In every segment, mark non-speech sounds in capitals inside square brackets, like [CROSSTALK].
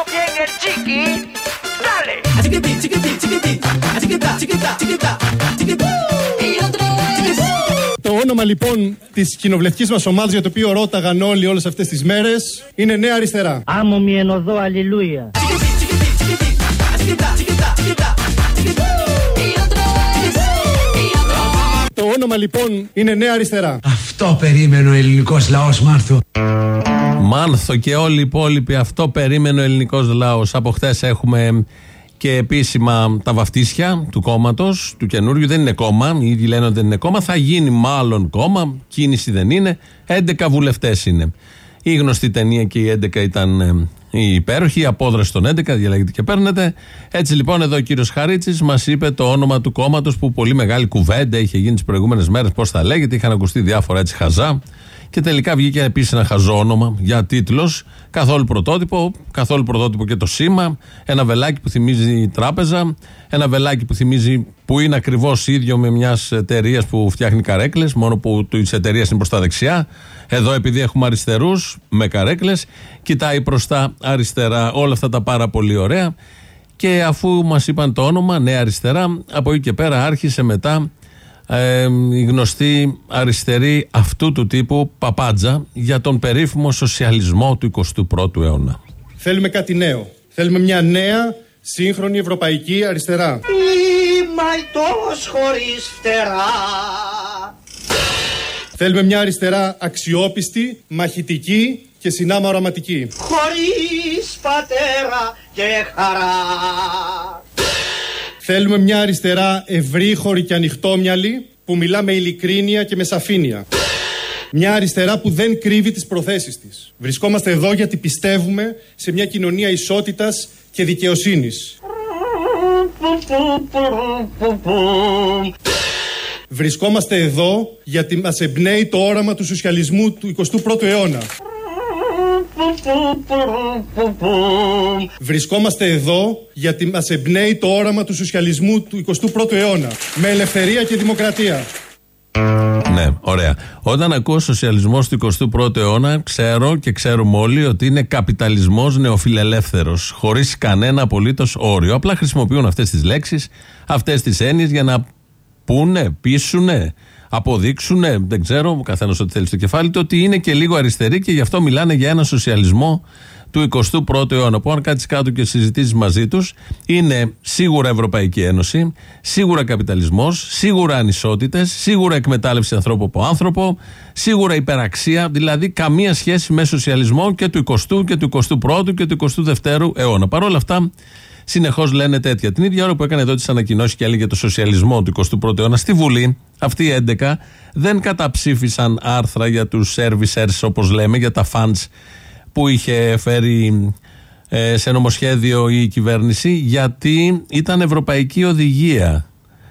acaso bien el chiqui? ¡Dale! Το όνομα λοιπόν της κοινοβουλευτικής μας ομάδας για το οποίο ρώταγαν όλοι όλες αυτές τις μέρες είναι Νέα Αριστερά. Άμμο μη ενωδώ, αλληλούια. Το όνομα λοιπόν είναι Νέα Αριστερά. Αυτό περίμενε ο ελληνικός λαός Μάρθο. Μάνθο και όλοι οι υπόλοιποι, αυτό περίμενε ο ελληνικός λαός. Από χτε έχουμε και επίσημα τα βαφτίσια του κόμματος, του καινούριου. Δεν είναι κόμμα, οι ίδιοι λένε ότι δεν είναι κόμμα. Θα γίνει μάλλον κόμμα, κίνηση δεν είναι. 11 βουλευτές είναι. Η γνωστή ταινία και η 11 ήταν ε, η υπέροχη, η απόδραση των 11, διαλέγετε και παίρνετε. Έτσι λοιπόν εδώ ο κύριος Χαρίτσης μας είπε το όνομα του κόμματος που πολύ μεγάλη κουβέντα είχε γίνει τις προηγούμενες μέρες, πώς θα λέγεται, είχαν ακουστεί διάφορα έτσι χαζά. Και τελικά βγήκε επίσης ένα χαζό όνομα για τίτλος. Καθόλου πρωτότυπο, καθόλου πρωτότυπο και το σήμα. Ένα βελάκι που θυμίζει τράπεζα. Ένα βελάκι που θυμίζει που είναι ακριβώς ίδιο με μιας εταιρείας που φτιάχνει καρέκλες, μόνο που της εταιρείας είναι προς τα δεξιά. Εδώ επειδή έχουμε αριστερούς με καρέκλες, κοιτάει προς τα αριστερά. Όλα αυτά τα πάρα πολύ ωραία. Και αφού μας είπαν το όνομα, Νέα Αριστερά, από εκεί και πέρα άρχισε μετά ε, η γνωστή αριστερή αυτού του τύπου παπάντζα για τον περίφημο σοσιαλισμό του 21ου αιώνα. Θέλουμε κάτι νέο. Θέλουμε μια νέα σύγχρονη ευρωπαϊκή αριστερά. Μαϊτός χωρίς φτερά. Θέλουμε μια αριστερά αξιόπιστη, μαχητική και συνάμα οραματική. Χωρίς πατέρα και χαρά. Θέλουμε μια αριστερά ευρύχωρη και ανοιχτόμυαλη που μιλά με ειλικρίνεια και με σαφήνεια. Μια αριστερά που δεν κρύβει τις προθέσεις της. Βρισκόμαστε εδώ γιατί πιστεύουμε σε μια κοινωνία ισότητας και δικαιοσύνης. Βρισκόμαστε εδώ γιατί μας εμπνέει το όραμα του σοσιαλισμού του 21ου αιώνα. Βρισκόμαστε εδώ γιατί μας εμπνέει το όραμα του σοσιαλισμού του 21ου αιώνα. Με ελευθερία και δημοκρατία. Ναι, ωραία. Όταν ακούω σοσιαλισμός του 21ου αιώνα, ξέρω και ξέρουμε όλοι ότι είναι καπιταλισμός νεοφιλελεύθερος, χωρίς κανένα απολύτως όριο. Απλά χρησιμοποιούν αυτές τις λέξεις, αυτές τις έννοιες για να πούνε, πείσουνε, αποδείξουνε, δεν ξέρω, ο καθένας ό,τι θέλει στο κεφάλι του, ότι είναι και λίγο αριστεροί και γι' αυτό μιλάνε για ένα σοσιαλισμό του 21ου αιώνα. Που αν κάτσεις κάτω και συζητήσεις μαζί τους, είναι σίγουρα Ευρωπαϊκή Ένωση, σίγουρα καπιταλισμός, σίγουρα ανισότητες, σίγουρα εκμετάλλευση ανθρώπου από άνθρωπο, σίγουρα υπεραξία, δηλαδή καμία σχέση με σοσιαλισμό και του 20ου και του 21ου και του 22ου αιώνα. Παρ' όλα αυτά, συνεχώς λένε τέτοια. Την ίδια ώρα που έκανε εδώ τις ανακοινώσεις και έλεγε το σοσιαλισμό του 21ου αιώνα στη Βουλή, αυτοί οι 11 δεν καταψήφισαν άρθρα για τους servicers, όπως λέμε, για τα funds που είχε φέρει ε, σε νομοσχέδιο η κυβέρνηση, γιατί ήταν ευρωπαϊκή οδηγία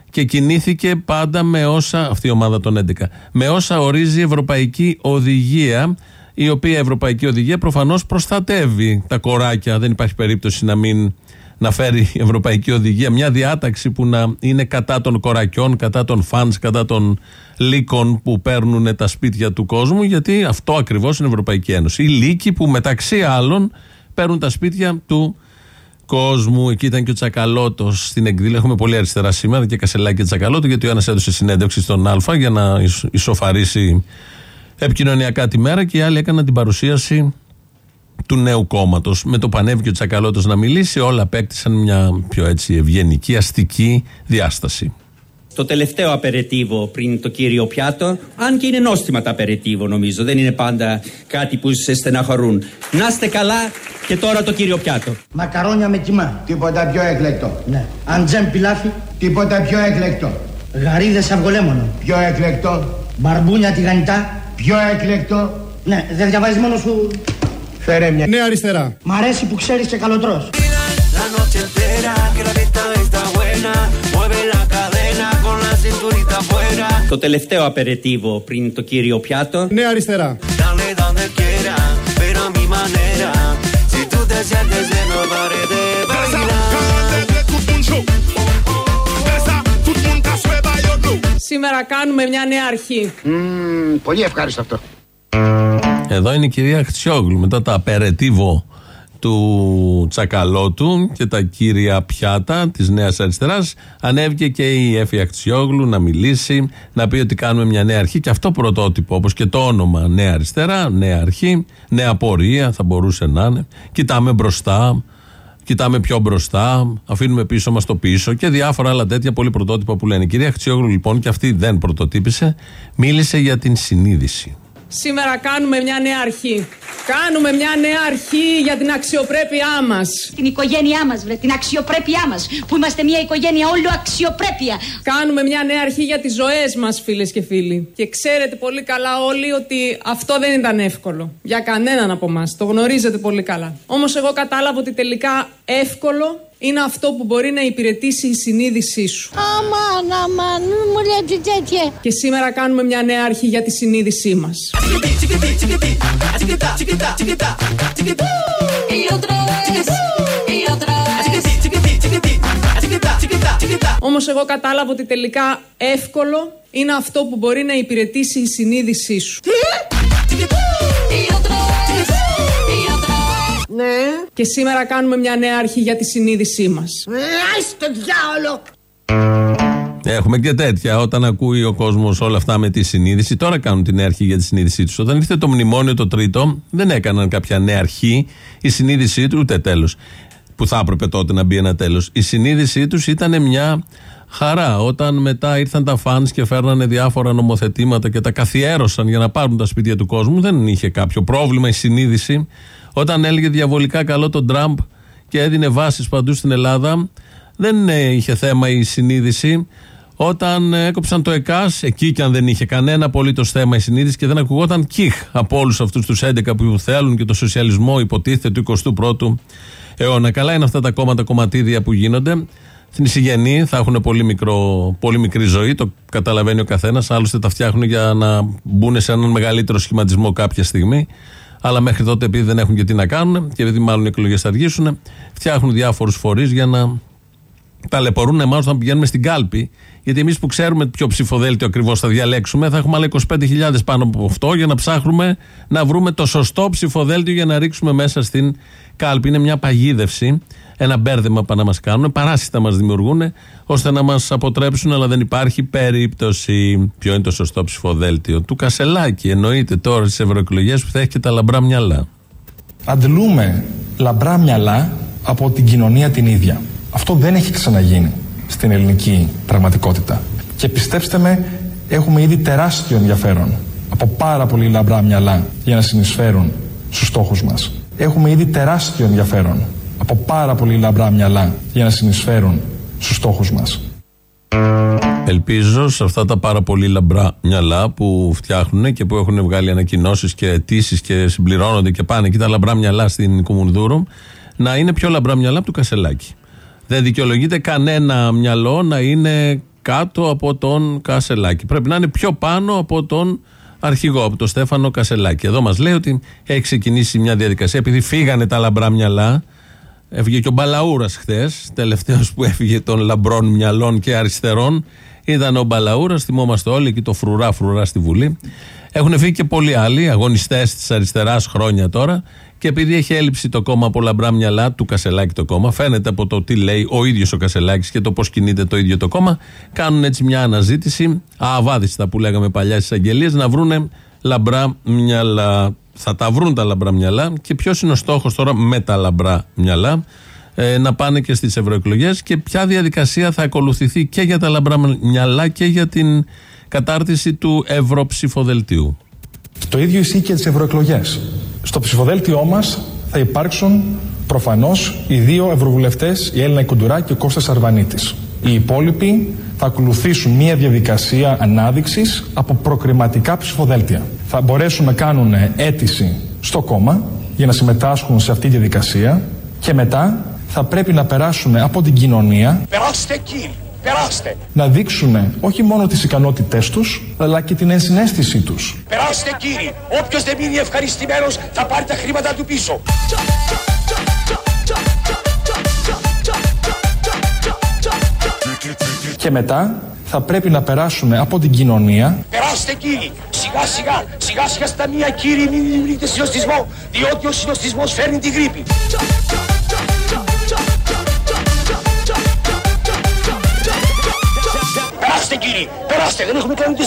και κινήθηκε πάντα με όσα, αυτή η ομάδα των 11, με όσα ορίζει η Ευρωπαϊκή Οδηγία, η οποία Ευρωπαϊκή Οδηγία προφανώς προστατεύει τα κοράκια. Δεν υπάρχει περίπτωση να μην να φέρει η Ευρωπαϊκή Οδηγία μια διάταξη που να είναι κατά των κορακιών, κατά των φανς, κατά των λύκων που παίρνουν τα σπίτια του κόσμου, γιατί αυτό ακριβώς είναι η Ευρωπαϊκή Ένωση. Οι λύκοι που μεταξύ άλλων παίρνουν τα σπίτια του κόσμου. Εκεί ήταν και ο Τσακαλώτος στην εκδήλωση. Έχουμε πολύ αριστερά σήμερα και Κασελάκη και Τσακαλώτο, γιατί ο ένας έδωσε συνέντευξη στον Α για να ισοφαρίσει επικοινωνιακά τη μέρα και οι άλλοι έκαναν την παρουσίαση του νέου κόμματος. Με το πανέβηκε ο Τσακαλώτος να μιλήσει, όλα απέκτησαν μια πιο έτσι ευγενική, αστική διάσταση. Το τελευταίο απερετίβο πριν το κύριο πιάτο, αν και είναι νόστιμα τα απερετίβο νομίζω, δεν είναι πάντα κάτι που σε στεναχωρούν. Να είστε καλά και τώρα το κύριο πιάτο. Μακαρόνια με κιμά. Τίποτα πιο έκλεκτο. Ναι. Αντζέμ πιλάφι. Τίποτα πιο έκλεκτο. Γαρίδες αυγολέμονο. Πιο έκλεκτο. Μπαρμπούνια τηγανιτά. Πιο έκλεκτο. Ναι, δεν διαβάζεις μόνο σου. Φέρε μια. Νέα Αριστερά. Μ' αρέσει που ξέρεις και καλοτρός. Το τελευταίο απερετίβο πριν το κύριο πιάτο. Νέα Αριστερά. Σήμερα κάνουμε μια νέα αρχή. πολύ ευχάριστο αυτό. Εδώ είναι η κυρία Χτσιόγλου. Μετά τα απερετίβο του Τσακαλώτου και τα κύρια πιάτα της Νέας Αριστεράς ανέβηκε και η Εφη Ακτιόγλου να μιλήσει, να πει ότι κάνουμε μια νέα αρχή και αυτό πρωτότυπο όπως και το όνομα Νέα Αριστερά, Νέα Αρχή, Νέα Πορεία θα μπορούσε να είναι. Κοιτάμε μπροστά, κοιτάμε πιο μπροστά, αφήνουμε πίσω μας το πίσω και διάφορα άλλα τέτοια πολύ πρωτότυπα που λένε. Η κυρία Χτσιόγλου λοιπόν, και αυτή δεν πρωτοτύπησε, μίλησε για την συνείδηση. Σήμερα κάνουμε μια νέα αρχή. Κάνουμε μια νέα αρχή για την αξιοπρέπειά μας. Την οικογένειά μας, βρε, την αξιοπρέπειά μας. Που είμαστε μια οικογένεια όλο αξιοπρέπεια. Κάνουμε μια νέα αρχή για τις ζωές μας, φίλες και φίλοι. Και ξέρετε πολύ καλά όλοι ότι αυτό δεν ήταν εύκολο. Για κανέναν από εμά. Το γνωρίζετε πολύ καλά. Όμως εγώ κατάλαβα ότι τελικά εύκολο είναι αυτό που μπορεί να υπηρετήσει η συνείδησή σου. Αμάν, αμάν, μην μου λέτε τέτοια. Και σήμερα κάνουμε μια νέα αρχή για τη συνείδησή μας. Όμως εγώ κατάλαβα ότι τελικά εύκολο είναι αυτό που μπορεί να υπηρετήσει η συνείδησή σου. Ναι. Και σήμερα κάνουμε μια νέα αρχή για τη συνείδησή μας. Άις το διάολο. Έχουμε και τέτοια. Όταν ακούει ο κόσμος όλα αυτά με τη συνείδηση, τώρα κάνουν την νέα αρχή για τη συνείδησή τους. Όταν ήρθε το μνημόνιο το τρίτο, δεν έκαναν κάποια νέα αρχή. Η συνείδησή τους, ούτε τέλος. Που θα έπρεπε τότε να μπει ένα τέλος. Η συνείδησή τους ήταν μια χαρά. Όταν μετά ήρθαν τα φαν και φέρνανε διάφορα νομοθετήματα και τα καθιέρωσαν για να πάρουν τα σπίτια του κόσμου, δεν είχε κάποιο πρόβλημα η συνείδηση. Όταν έλεγε διαβολικά καλό τον Τραμπ και έδινε βάσεις παντού στην Ελλάδα, δεν ε, είχε θέμα η συνείδηση. Όταν ε, έκοψαν το ΕΚΑΣ, εκεί και αν δεν είχε κανένα απολύτως θέμα η συνείδηση και δεν ακουγόταν κιχ από όλους αυτούς τους 11 που θέλουν και το σοσιαλισμό υποτίθεται του 21ου αιώνα. Καλά είναι αυτά τα κόμματα κομματίδια που γίνονται. Στην εισηγενή θα έχουν πολύ, μικρό, πολύ μικρή ζωή, το καταλαβαίνει ο καθένας. Άλλωστε τα φτιάχνουν για να μπουν σε έναν μεγαλύτερο σχηματισμό κάποια στιγμή. Αλλά μέχρι τότε, επειδή δεν έχουν και τι να κάνουν και επειδή μάλλον οι εκλογές θα αργήσουν, φτιάχνουν διάφορους φορείς για να ταλαιπωρούν εμάς όταν πηγαίνουμε στην κάλπη. Γιατί εμείς που ξέρουμε ποιο ψηφοδέλτιο ακριβώς θα διαλέξουμε, θα έχουμε άλλα 25.000 πάνω από αυτό για να ψάχνουμε να βρούμε το σωστό ψηφοδέλτιο για να ρίξουμε μέσα στην κάλπη. Είναι μια παγίδευση, ένα μπέρδεμα που να μας κάνουν, παράσιτα μας δημιουργούν, ώστε να μας αποτρέψουν, αλλά δεν υπάρχει περίπτωση. Ποιο είναι το σωστό ψηφοδέλτιο του Κασελάκη. Εννοείται τώρα στις ευρωεκλογές που θα έχει και τα λαμπρά μυαλά. Αντλούμε λαμπρά μυαλά από την κοινωνία την ίδια. Αυτό δεν έχει ξαναγίνει στην ελληνική πραγματικότητα. Και πιστέψτε με, έχουμε ήδη τεράστιο ενδιαφέρον από πάρα πολύ λαμπρά μυαλά για να συνεισφέρουν στους στόχους μας. Έχουμε ήδη τεράστιο ενδιαφέρον από πάρα πολύ λαμπρά μυαλά για να συνεισφέρουν στους στόχους μας. Ελπίζω σε αυτά τα πάρα πολύ λαμπρά μυαλά που φτιάχνουν και που έχουν βγάλει ανακοινώσεις και αιτήσεις και συμπληρώνονται και πάνε και τα λαμπρά μυαλά στην Κουμουνδούρου να είναι πιο λαμπρά μυαλά από του Κασελάκη. Δεν δικαιολογείται κανένα μυαλό να είναι κάτω από τον Κασελάκη. Πρέπει να είναι πιο πάνω από τον αρχηγό, από τον Στέφανο Κασελάκη. Εδώ μας λέει ότι έχει ξεκινήσει μια διαδικασία επειδή φύγανε τα λαμπρά μυαλά. Έφυγε και ο Μπαλαούρας χθες, τελευταίος που έφυγε των λαμπρών μυαλών και αριστερών. Ήταν ο Μπαλαούρας, θυμόμαστε όλοι εκεί το φρουρά-φρουρά στη Βουλή. Έχουν φύγει και πολλοί άλλοι αγωνιστές της αριστεράς χρόνια τώρα. Και επειδή έχει έλλειψη το κόμμα από λαμπρά μυαλά του Κασελάκη το κόμμα, φαίνεται από το τι λέει ο ίδιος ο Κασελάκης και το πώς κινείται το ίδιο το κόμμα, κάνουν έτσι μια αναζήτηση, αβάδιστα που λέγαμε παλιά στις αγγελίες, να βρούνε λαμπρά μυαλά. Θα τα βρουν τα λαμπρά μυαλά και ποιος είναι ο στόχος τώρα με τα λαμπρά μυαλά ε, να πάνε και στις ευρωεκλογές και ποια διαδικασία θα ακολουθηθεί και για τα λαμπρά μυαλά και για την κατάρτιση του ευρωψηφοδελτίου. Το ίδιο ισχύει και τις ευρωεκλογές. Στο ψηφοδέλτιό μας θα υπάρξουν προφανώς οι δύο ευρωβουλευτές, η Έλληνα Κουντουρά και ο Κώστας Αρβανίτης. Οι υπόλοιποι θα ακολουθήσουν μια διαδικασία ανάδειξης από προκριματικά ψηφοδέλτια. Θα μπορέσουν να κάνουν αίτηση στο κόμμα για να συμμετάσχουν σε αυτή τη διαδικασία και μετά θα πρέπει να περάσουν από την κοινωνία Περάστε κύριοι, περάστε. να δείξουν όχι μόνο τις ικανότητές τους αλλά και την ενσυναίσθησή τους. Περάστε κύριοι. Όποιος δεν μείνει ευχαριστημένος θα πάρει τα χρήματα του πίσω. Και μετά θα πρέπει να περάσουν από την κοινωνία Περάστε κύριοι. Σιγά σιγά, σιγά σιγά στα μία κύριοι μην δημιουργείτε συνοστισμό, διότι ο συνοστισμός φέρνει τη γρήπη. Περάστε κύριοι, περάστε, δεν έχουμε κάνει τι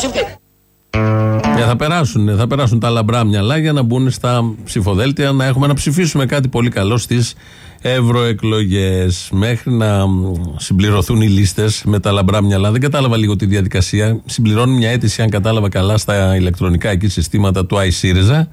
ευθύνες. Ε, θα περάσουν, θα περάσουν τα λαμπρά μυαλά για να μπουν στα ψηφοδέλτια να έχουμε να ψηφίσουμε κάτι πολύ καλό στις ευρωεκλογές. Μέχρι να συμπληρωθούν οι λίστες με τα λαμπρά μυαλά, δεν κατάλαβα λίγο τη διαδικασία. Συμπληρώνουν μια αίτηση, αν κατάλαβα καλά, στα ηλεκτρονικά εκεί συστήματα του iSyriza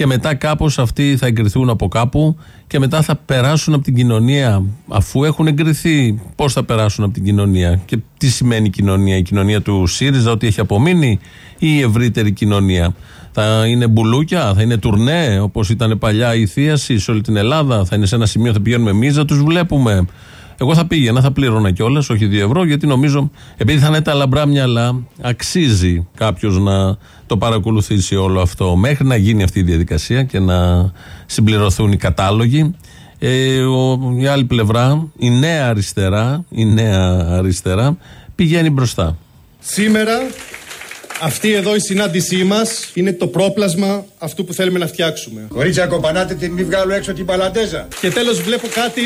και μετά κάπως αυτοί θα εγκριθούν από κάπου και μετά θα περάσουν από την κοινωνία αφού έχουν εγκριθεί πώς θα περάσουν από την κοινωνία και τι σημαίνει η κοινωνία, η κοινωνία του ΣΥΡΙΖΑ ότι έχει απομείνει ή η ευρύτερη κοινωνία. Θα είναι μπουλούκια, θα είναι τουρνέ όπως ήταν παλιά η θίαση σε όλη την Ελλάδα θα είναι σε ένα σημείο θα πηγαίνουμε εμείς να τους βλέπουμε εγώ θα πήγαινα, θα πλήρωνα κιόλας, όχι 2 ευρώ, γιατί νομίζω, επειδή θα είναι τα λαμπρά μυαλά, αξίζει κάποιος να το παρακολουθήσει όλο αυτό μέχρι να γίνει αυτή η διαδικασία και να συμπληρωθούν οι κατάλογοι. Ε, ο, η άλλη πλευρά, η νέα αριστερά, η νέα αριστερά πηγαίνει μπροστά. Σήμερα αυτή εδώ η συνάντησή μας είναι το πρόπλασμα αυτού που θέλουμε να φτιάξουμε. Κορίτσια, κομπανάτε την μη βγάλω έξω την παλαντέζα. Και τέλος βλέπω κάτι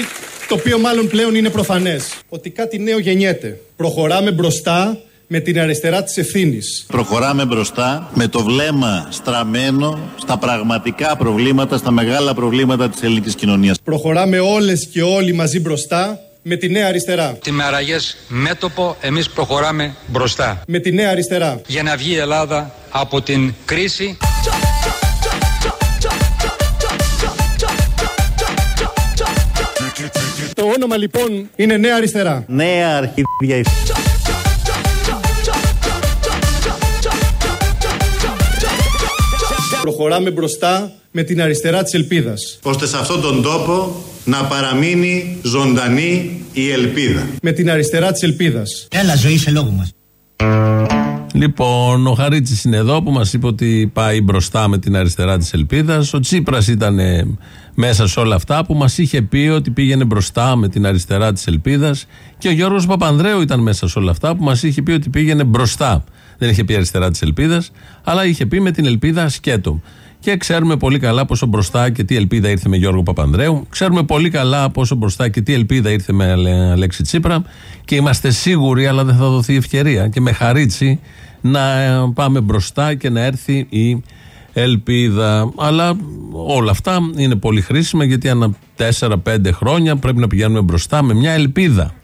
το οποίο μάλλον πλέον είναι προφανές. Ότι κάτι νέο γεννιέται. Προχωράμε μπροστά με την αριστερά της ευθύνης. Προχωράμε μπροστά με το βλέμμα στραμμένο στα πραγματικά προβλήματα, στα μεγάλα προβλήματα της ελληνικής κοινωνίας. Προχωράμε όλες και όλοι μαζί μπροστά με τη νέα αριστερά. Τι με αραγές μέτωπο εμείς προχωράμε μπροστά. Με τη νέα αριστερά. Για να βγει η Ελλάδα από την κρίση. Το όνομα λοιπόν είναι Νέα Αριστερά. Νέα αρχίδια Προχωράμε μπροστά με την αριστερά της ελπίδας. ώστε σε αυτόν τον τόπο να παραμείνει ζωντανή η ελπίδα. Με την αριστερά της ελπίδας. Έλα ζωή σε λόγο μας. Λοιπόν, ο Χαρίτσης είναι εδώ που μας είπε ότι πάει μπροστά με την αριστερά της ελπίδας. Ο Τσίπρας ήταν ε, μέσα σε όλα αυτά που μας είχε πει ότι πήγαινε μπροστά με την αριστερά της ελπίδας. Και ο Γιώργος Παπανδρέου ήταν μέσα σε όλα αυτά που μας είχε πει ότι πήγαινε μπροστά. Δεν είχε πει αριστερά της ελπίδας, αλλά είχε πει με την ελπίδα σκέτο. Και ξέρουμε πολύ καλά πόσο μπροστά και τι ελπίδα ήρθε με Γιώργο Παπανδρέου. Ξέρουμε πολύ καλά πόσο μπροστά και τι ελπίδα ήρθε με Αλέξη Τσίπρα. Και είμαστε σίγουροι, αλλά δεν θα δοθεί ευκαιρία και με χαρίτσι να ε, πάμε μπροστά και να έρθει η ελπίδα. Αλλά όλα αυτά είναι πολύ χρήσιμα γιατί ανά 4-5 χρόνια πρέπει να πηγαίνουμε μπροστά με μια ελπίδα.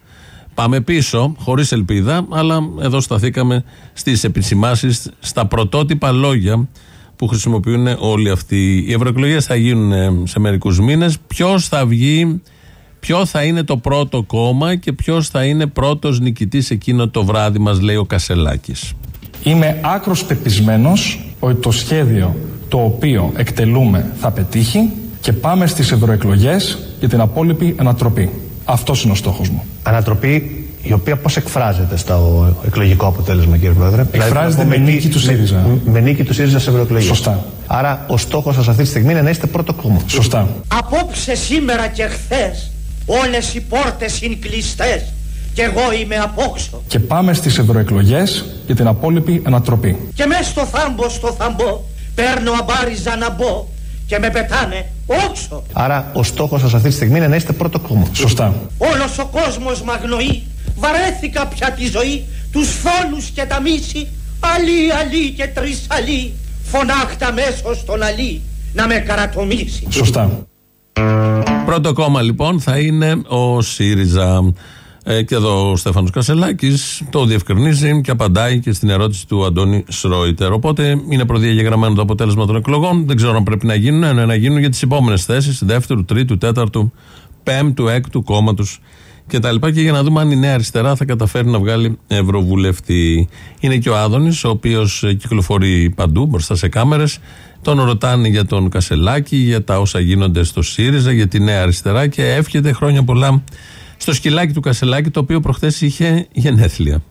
Πάμε πίσω, χωρίς ελπίδα, αλλά εδώ σταθήκαμε στις επισημάσεις, στα πρωτότυπα λόγια που χρησιμοποιούν όλοι αυτοί. Οι ευρωεκλογές θα γίνουν σε μερικούς μήνες. Ποιος θα βγει, ποιο θα είναι το πρώτο κόμμα και ποιος θα είναι πρώτος νικητής εκείνο το βράδυ, μας λέει ο Κασελάκης. Είμαι άκρος πεπισμένος ότι το σχέδιο το οποίο εκτελούμε θα πετύχει και πάμε στις ευρωεκλογές για την απόλυτη ανατροπή. Αυτός είναι ο στόχος μου. Ανατροπή η οποία πώς εκφράζεται στο εκλογικό αποτέλεσμα κύριε Πρόεδρε; Εκφράζεται με νίκη του ΣΥΡΙΖΑ. Με, με νίκη του ΣΥΡΙΖΑ σε ευρωεκλογές. Σωστά. Άρα ο στόχος σας αυτή τη στιγμή είναι να είστε πρώτο κόμμα. Σωστά. Απόψε σήμερα και χθες όλες οι πόρτες είναι κλειστές και εγώ είμαι απόξω. Και πάμε στις ευρωεκλογές για την απόλυτη ανατροπή. Και μες στο θάμπο στο θαμπό παίρνω αμπάριζα να μπω και με πετάνε όξο. Άρα ο στόχος σας αυτή τη στιγμή είναι να είστε πρώτο κόμμα. Σωστά. Όλος ο κόσμος μ' αγνοεί Βαρέθηκα πια τη ζωή Τους φόνους και τα μίση Αλή, αλή και τρεις αλή Φωνάχτα μέσω στον αλή Να με καρατομήσει Σωστά. Πρώτο κόμμα λοιπόν θα είναι ο ΣΥΡΙΖΑ. Ε, και εδώ ο Στέφανος Κασελάκης το διευκρινίζει και απαντάει και στην ερώτηση του Αντώνη Σρόιτερ. Οπότε είναι προδιαγεγραμμένο το αποτέλεσμα των εκλογών. Δεν ξέρω αν πρέπει να γίνουν, ναι, να γίνουν για τις επόμενες θέσεις δεύτερου, τρίτου, τέταρτου, πέμπτου, έκτου κόμματο και τα λοιπά και για να δούμε αν η Νέα Αριστερά θα καταφέρει να βγάλει Ευρωβουλευτή. Είναι και ο Άδωνης, ο οποίος κυκλοφορεί παντού μπροστά σε κάμερες. Τον ρωτάνε για τον Κασελάκη, για τα όσα γίνονται στο ΣΥΡΙΖΑ, για τη Νέα Αριστερά και εύχεται χρόνια πολλά στο σκυλάκι του Κασελάκη, το οποίο προχθές είχε γενέθλια.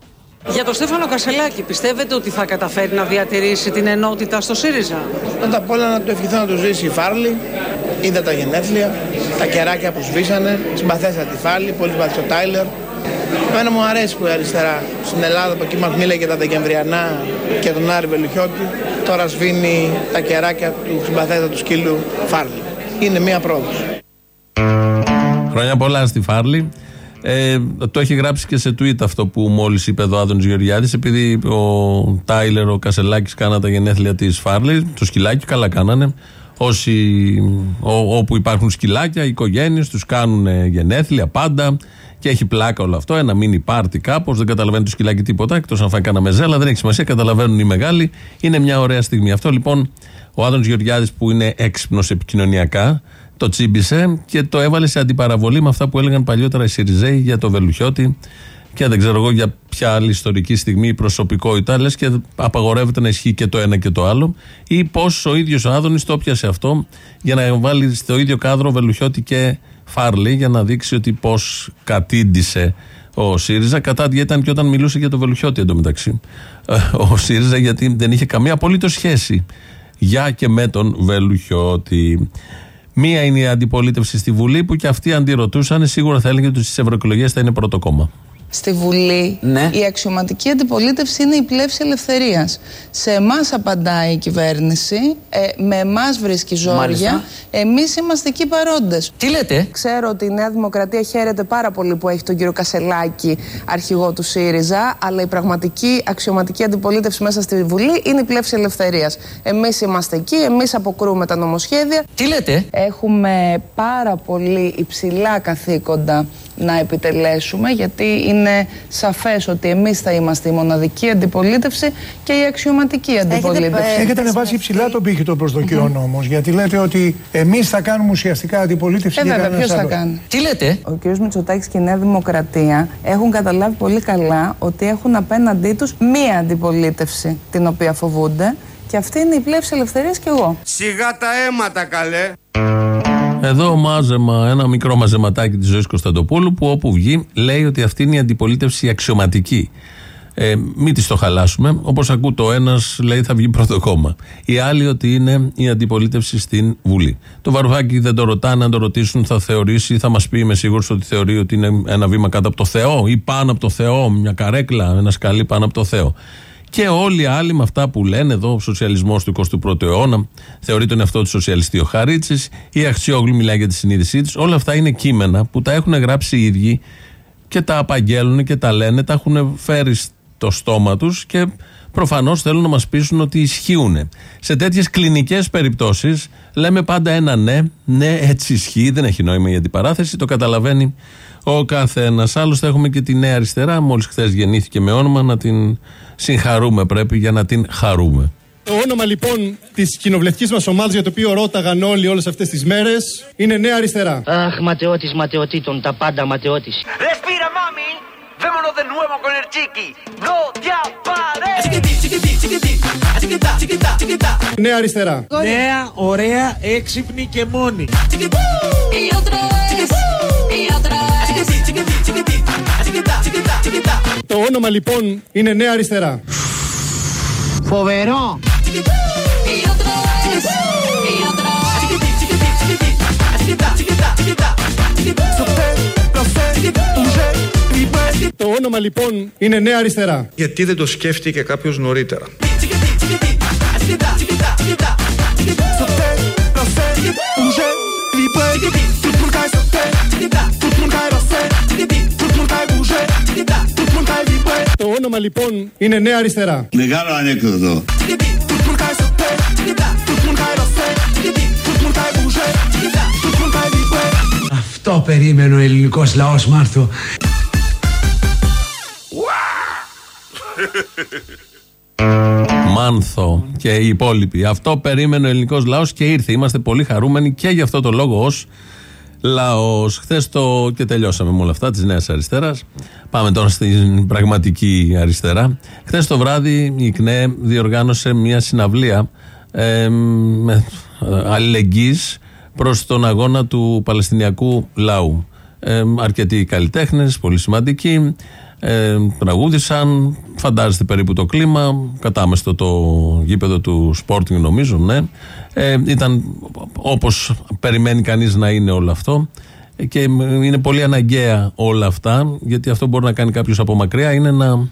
Για τον Στέφανο Κασελάκη, πιστεύετε ότι θα καταφέρει να διατηρήσει την ενότητα στο ΣΥΡΙΖΑ; Πρώτα απ' όλα να του ευχηθώ να του ζήσει η Φάρλη. Είδα τα γενέθλια, τα κεράκια που σβήσανε. Συμπαθέσα τη Φάρλη, πολύ συμπαθήσα ο Τάιλερ. Εμένα μου αρέσει που η αριστερά στην Ελλάδα που εκεί μας μίλαγε τα Δεκεμβριανά και τον Άρη Βελουχιώτη τώρα σβήνει τα κεράκια του συμπαθέτα του σκύλου Φάρλι. Είναι μία πρόοδος. Χρόνια πολλά στη Φάρλη. Ε, το έχει γράψει και σε tweet αυτό που μόλις είπε εδώ ο Άδωνης Γεωργιάδης, επειδή ο Τάιλερ, ο Κασελάκης κάνα τα γενέθλια της Φάρλη, το σκυλάκι, καλά κάνανε. Όσοι, ό, όπου υπάρχουν σκυλάκια, οι οικογένειες τους κάνουν γενέθλια πάντα και έχει πλάκα όλο αυτό. Ένα μίνι πάρτι κάπως, δεν καταλαβαίνει το σκυλάκι τίποτα, εκτός αν φάει κανένα μεζέλα, δεν έχει σημασία, καταλαβαίνουν οι μεγάλοι. Είναι μια ωραία στιγμή. Αυτό λοιπόν ο Άδωνης Γεωργιάδης που είναι έξυπνος επικοινωνιακά, το τσίμπησε και το έβαλε σε αντιπαραβολή με αυτά που έλεγαν παλιότερα οι Σιριζέοι για το Βελουχιώτη και δεν ξέρω εγώ για ποια άλλη ιστορική στιγμή η προσωπικότητα, λες και απαγορεύεται να ισχύει και το ένα και το άλλο, ή πώς ο ίδιος ο Άδωνης το πιασε αυτό για να βάλει στο ίδιο κάδρο Βελουχιώτη και Φάρλι, για να δείξει ότι πώς κατήντησε ο ΣΥΡΙΖΑ. Κατά ήταν και όταν μιλούσε για το Βελουχιώτη εντωμεταξύ. Ε, ο ΣΥΡΙΖΑ γιατί δεν είχε καμία απολύτως σχέση για και με τον Βελουχιώτη. Μία είναι η αντιπολίτευση στη Βουλή που και αυτοί αντιρωτούσαν, σίγουρα θα έλεγε ότι στις ευρωεκλογές θα είναι πρώτο κόμμα. Στη Βουλή Ναι. η αξιωματική αντιπολίτευση είναι η πλεύση ελευθερίας. Σε εμάς απαντάει η κυβέρνηση, ε, με εμάς βρίσκει ζόρια. Μάλιστα. Εμείς είμαστε εκεί παρόντες. Τι λέτε; Ξέρω ότι η Νέα Δημοκρατία χαίρεται πάρα πολύ που έχει τον κύριο Κασελάκη, αρχηγό του ΣΥΡΙΖΑ, αλλά η πραγματική αξιωματική αντιπολίτευση μέσα στη Βουλή είναι η πλεύση ελευθερίας. Εμείς είμαστε εκεί, εμείς αποκρούμε τα νομοσχέδια. Τι λέτε; Έχουμε πάρα πολύ υψηλά καθήκοντα να επιτελέσουμε, γιατί είναι σαφές ότι εμείς θα είμαστε η μοναδική αντιπολίτευση και η αξιωματική αντιπολίτευση. Έχετε ανεβάσει υψηλά τον πύχη των προσδοκιών όμως, γιατί λέτε ότι εμείς θα κάνουμε ουσιαστικά αντιπολίτευση Ε, και βέβαια, κανένας ποιος θα άλλος. κάνει; Τι λέτε; Ο κ. Μητσοτάκης και η Νέα Δημοκρατία έχουν καταλάβει πολύ καλά ότι έχουν απέναντί τους μία αντιπολίτευση την οποία φοβούνται και αυτή είναι η πλεύση ελευθερίας και εγώ. Σιγά τα αίματα καλέ. Εδώ μάζεμα, ένα μικρό μαζεματάκι της ζωής Κωνσταντοπούλου που όπου βγει λέει ότι αυτή είναι η αντιπολίτευση αξιωματική. Ε, μην της το χαλάσουμε. Όπως ακούω το ένας λέει θα βγει πρώτο κόμμα. Οι άλλοι ότι είναι η αντιπολίτευση στην Βουλή. Το Βαρουφάκι δεν το ρωτάνε, αν το ρωτήσουν θα θεωρήσει, θα μας πει είμαι σίγουρος ότι θεωρεί ότι είναι ένα βήμα κάτω από το Θεό ή πάνω από το Θεό, μια καρέκλα, ένα σκαλί πάνω από το Θεό. Και όλοι οι άλλοι με αυτά που λένε εδώ, ο σοσιαλισμός του 21ου αιώνα, θεωρεί τον εαυτό του σοσιαλιστή ο Χαρίτσης, η Αξιόγλου μιλάει για τη συνείδησή της. Όλα αυτά είναι κείμενα που τα έχουν γράψει οι ίδιοι και τα απαγγέλνουν και τα λένε, τα έχουν φέρει στο στόμα τους και προφανώς θέλουν να μας πείσουν ότι ισχύουν. Σε τέτοιες κλινικές περιπτώσεις λέμε πάντα ένα ναι, ναι, έτσι ισχύει, δεν έχει νόημα η αντιπαράθεση, το καταλαβαίνει ο καθένας. Άλλωστε έχουμε και τη Νέα Αριστερά, μόλις χθες γεννήθηκε με όνομα, να την συγχαρούμε πρέπει για να την χαρούμε. Το όνομα λοιπόν της κοινοβουλευτικής μας ομάδας για το οποίο ρώταγαν όλοι όλες αυτές τις μέρες είναι Νέα Αριστερά. Αχ, ματαιώτης ματαιωτήτων, τα πάντα ματαιώτης. Respira, mami. Vémonos de nuevo con el chiqui. No te apares. Νέα Αριστερά. Νέα, ωραία, έξυπνη και μόνη. Το όνομα λοιπόν είναι Νέα Αριστερά. Φοβερό. Το όνομα λοιπόν είναι Νέα Αριστερά. Γιατί δεν το σκέφτηκε κάποιος νωρίτερα; Το όνομα λοιπόν είναι Νέα Αριστερά. Μεγάλο ανέκδοτο. Αυτό περίμενε ο ελληνικός λαός Μάρθο. Μάνθο και οι υπόλοιποι. Αυτό περίμενε ο ελληνικός λαός και ήρθε. Είμαστε πολύ χαρούμενοι και γι' αυτό το λόγο ως λαός. Χθες το. και τελειώσαμε με όλα αυτά της Νέας Αριστεράς. Πάμε τώρα στην πραγματική αριστερά. Χθες το βράδυ η ΚΝΕ διοργάνωσε μια συναυλία ε, με αλληλεγγύης προς τον αγώνα του Παλαιστινιακού λαού. Ε, αρκετοί καλλιτέχνες, πολύ σημαντικοί, ε, τραγούδησαν, φαντάζεστε περίπου το κλίμα, κατάμεστο το γήπεδο του Sporting νομίζω, ναι. Ε, ήταν όπως περιμένει κανείς να είναι όλο αυτό. Και είναι πολύ αναγκαία όλα αυτά, γιατί αυτό μπορεί να κάνει κάποιος από μακριά είναι να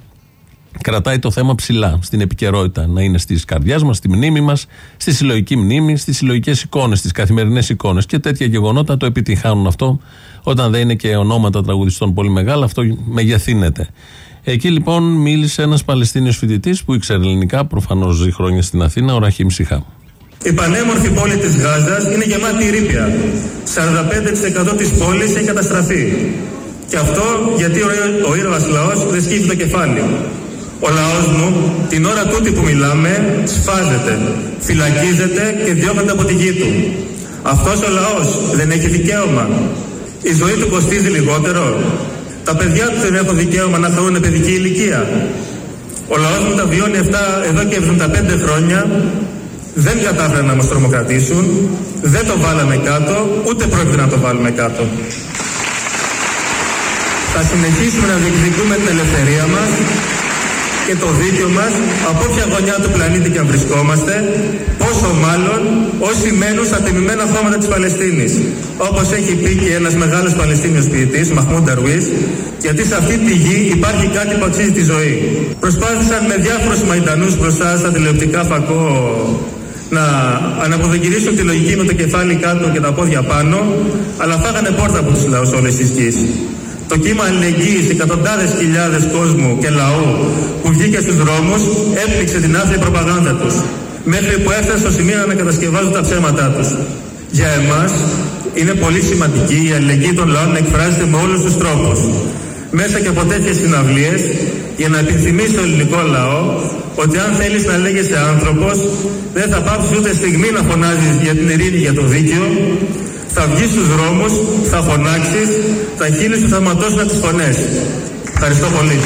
κρατάει το θέμα ψηλά στην επικαιρότητα. Να είναι στις καρδιέ μας, στη μνήμη μας, στη συλλογική μνήμη, στις συλλογικές εικόνες, στις καθημερινές εικόνες. Και τέτοια γεγονότα το επιτυχάνουν αυτό. Όταν δεν είναι και ονόματα τραγουδιστών πολύ μεγάλα, αυτό μεγεθύνεται. Εκεί λοιπόν μίλησε ένας Παλαιστίνιος φοιτητής που ήξερε ελληνικά, προφανώς ζει χρόνια στην Αθήνα, ο Ραχήμ Σιχά. Η πανέμορφη πόλη της Γάζας είναι γεμάτη ρήπια. 45% της πόλης έχει καταστραφεί. Και αυτό γιατί ο ήρωας λαός δεν σκύβει το κεφάλι. Ο λαός μου την ώρα τούτη που μιλάμε σφάζεται, φυλακίζεται και διώκεται από τη γη του. Αυτός ο λαός δεν έχει δικαίωμα. Η ζωή του κοστίζει λιγότερο. Τα παιδιά του δεν έχουν δικαίωμα να θεωρούν παιδική ηλικία. Ο λαός μου τα βιώνει αυτά εδώ και 75 χρόνια. Δεν κατάφεραν να μας τρομοκρατήσουν. Δεν το βάλαμε κάτω, ούτε πρόκειται να το βάλουμε κάτω. Θα συνεχίσουμε να διεκδικούμε την ελευθερία μας και το δίκαιο μας από όποια γωνιά του πλανήτη και αν βρισκόμαστε, πόσο μάλλον όσοι μένουν στα τιμημένα χώματα της Παλαιστίνης. Όπως έχει πει και ένας μεγάλος Παλαιστίνιος ποιητής, Μαχμούν Νταρουίς, γιατί σε αυτή τη γη υπάρχει κάτι που αξίζει τη ζωή. Προσπάθησαν με διάφορους μαϊντανούς μπροστά στα τηλεοπτικά φακό να αναποδογυρίσουν τη λογική με το κεφάλι κάτω και τα πόδια πάνω, αλλά φάγανε πόρτα από τους λαούς όλες τις γης. Το κύμα αλληλεγγύης εκατοντάδες χιλιάδες κόσμου και λαού που βγήκε στους δρόμους έπληξε την άθλια προπαγάνδα τους μέχρι που έφτασε στο σημείο να κατασκευάζουν τα ψέματά τους. Για εμάς είναι πολύ σημαντική η αλληλεγγύη των λαών να εκφράζεται με όλους τους τρόπους. Μέσα και από τέτοιες συναυλίες για να επιθυμεί στο ελληνικό λαό ότι αν θέλεις να λέγεσαι άνθρωπος δεν θα πάψεις ούτε στιγμή να φωνάζεις για την ειρήνη για το δίκαιο θα βγεις στους δρόμους, θα φωνάξεις, τα χείλη σου θα ματώσουν τις φωνές. Ευχαριστώ πολύ.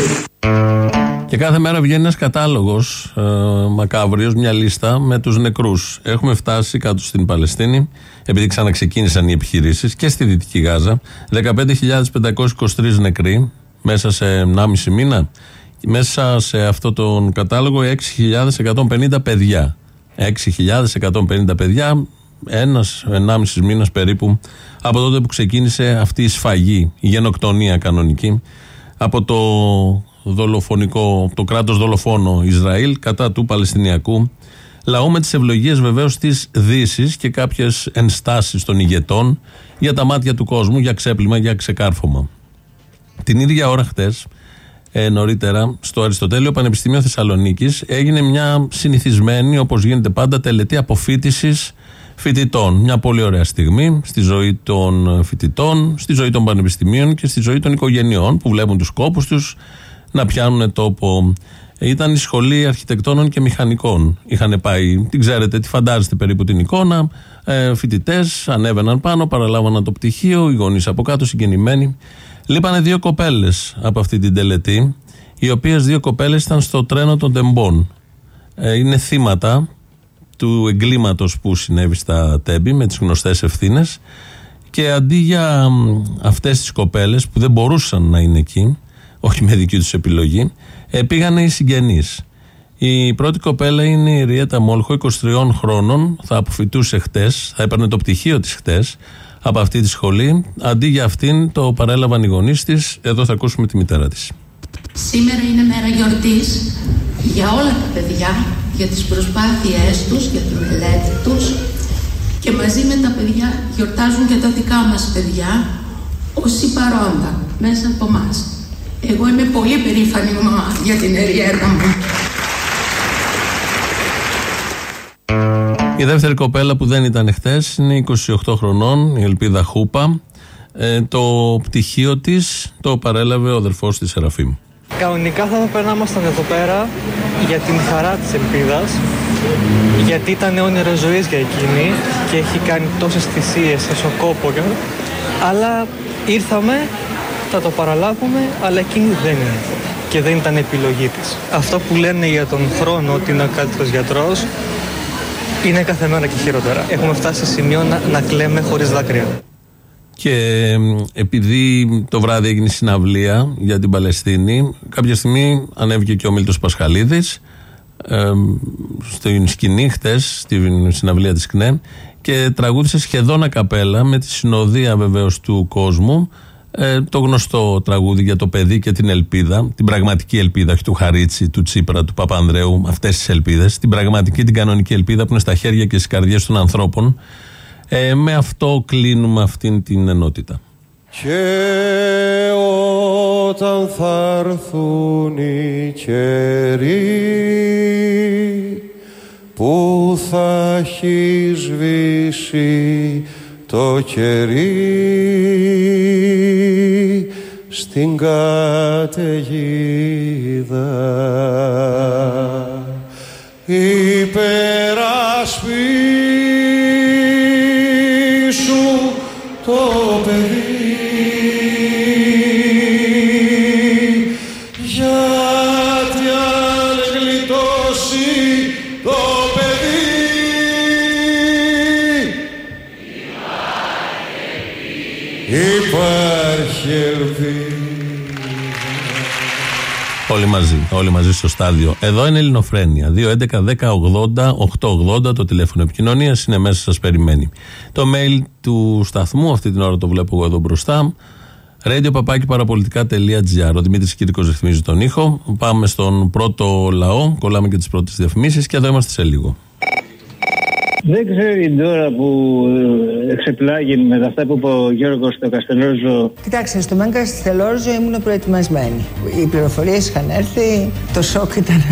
Και κάθε μέρα βγαίνει ένας κατάλογος ε, μακάβριος, μια λίστα με τους νεκρούς. Έχουμε φτάσει κάτω στην Παλαιστίνη, επειδή ξαναξεκίνησαν οι επιχειρήσεις και στη Δυτική Γάζα. 15.523 νεκροί μέσα σε 1,5 μήνα. Μέσα σε αυτό τον κατάλογο 6.150 παιδιά. 6.150 παιδιά, ένας, ενάμιση μήνα περίπου από τότε που ξεκίνησε αυτή η σφαγή, η γενοκτονία κανονική από το δολοφονικό, το κράτος δολοφόνο Ισραήλ κατά του Παλαιστινιακού λαού με τις ευλογίες βεβαίως της δύσης και κάποιες ενστάσεις των ηγετών για τα μάτια του κόσμου, για ξέπλυμα, για ξεκάρφωμα. Την ίδια ώρα χτες, ε, νωρίτερα, στο Αριστοτέλειο Πανεπιστήμιο Θεσσαλονίκης έγινε μια συνηθισμένη, όπως γίνεται πάντα, τελετή αποφύτησης φοιτητών. Μια πολύ ωραία στιγμή στη ζωή των φοιτητών, στη ζωή των πανεπιστημίων και στη ζωή των οικογενειών που βλέπουν τους κόπους τους να πιάνουν τόπο. Ήταν η σχολή αρχιτεκτόνων και μηχανικών. Είχαν πάει, την ξέρετε, τη φαντάζεστε περίπου την εικόνα. Ε, Φοιτητές ανέβαιναν πάνω, παραλάβαναν το πτυχίο, οι γονείς από κάτω συγκινημένοι. Λείπανε δύο κοπέλες από αυτή την τελετή, οι οποίες δύο κοπέλες ήταν στο τρένο των τεμπών. Ε, είναι θύματα του εγκλήματος που συνέβη στα Τέμπη με τις γνωστές ευθύνες. Και αντί για αυτές τις κοπέλες που δεν μπορούσαν να είναι εκεί, όχι με δική τους επιλογή, ε, πήγανε οι συγγενείς. Η πρώτη κοπέλα είναι η Ριέτα Μόλχο, 23 χρόνων, θα αποφυτούσε χτες, θα έπαιρνε το πτυχίο της χτες από αυτή τη σχολή. Αντί για αυτήν το παρέλαβαν οι γονείς της. Εδώ θα ακούσουμε τη μητέρα της. Σήμερα είναι μέρα γιορτής για όλα τα παιδιά για τις προσπάθειές τους, για τη μελέτη τους και μαζί με τα παιδιά γιορτάζουν και τα δικά μας παιδιά όσοι παρόντα μέσα από εμάς. Εγώ είμαι πολύ περήφανη μαμά για την εριέρα μου. Η δεύτερη κοπέλα που δεν ήταν χθες είναι 28 χρονών, η Ελπίδα Χούπα. Ε, το πτυχίο της το παρέλαβε ο αδερφός της Σεραφείμ. Κανονικά θα έπρεπε να ήμασταν εδώ πέρα για την χαρά της ελπίδας γιατί ήταν όνειρο ζωής για εκείνη και έχει κάνει τόσες θυσίες, τόσο κόπο αλλά ήρθαμε, θα το παραλάβουμε αλλά εκείνη δεν είναι και δεν ήταν επιλογή της. Αυτό που λένε για τον χρόνο ότι είναι ο καλύτερος γιατρός είναι κάθε μέρα και χειρότερα. Έχουμε φτάσει σε σημείο να, να κλαίμε χωρίς δάκρυα. Και επειδή το βράδυ έγινε συναυλία για την Παλαιστίνη, κάποια στιγμή ανέβηκε και ο Μίλτος Πασχαλίδης ε, στην σκηνή χτες, στην συναυλία της ΚΝΕ και τραγούδισε σχεδόν ακαπέλα με τη συνοδεία βεβαίως του κόσμου ε, το γνωστό τραγούδι για το παιδί και την ελπίδα, την πραγματική ελπίδα, όχι του Χαρίτσι, του Τσίπρα, του Παπανδρέου, αυτές τις ελπίδες, την πραγματική, την κανονική ελπίδα που είναι στα χέρια και στις καρδιές των ανθρώπων. Ε, με αυτό κλείνουμε αυτήν την ενότητα. Και όταν θα έρθουν οι καιροί που θα έχει σβήσει το κερί στην καταιγίδα. Υπερασπίσου το παιδί. Γιατί αν γλιτώσει το παιδί. Υπάρχει ελπίδα Όλοι μαζί, όλοι μαζί στο στάδιο. Εδώ είναι Ελληνοφρένια. 2.11.10.80.880 το τηλέφωνο επικοινωνίας είναι μέσα, σας περιμένει. Το mail του σταθμού, αυτή την ώρα το βλέπω εγώ εδώ μπροστά. radio.parapolitica.gr Ο Δημήτρης Κύρικο ρυθμίζει τον ήχο. Πάμε στον πρώτο λαό, κολλάμε και τις πρώτες διαφημίσεις και εδώ είμαστε σε λίγο. Δεν ξέρει τώρα που ε, εξεπλάγει με αυτά που είπε ο Γιώργος στο Καστελόζο. Κοιτάξτε, στο Μέγκα Καστελόζο ήμουν προετοιμασμένη. Οι πληροφορίες είχαν έρθει, το σοκ ήταν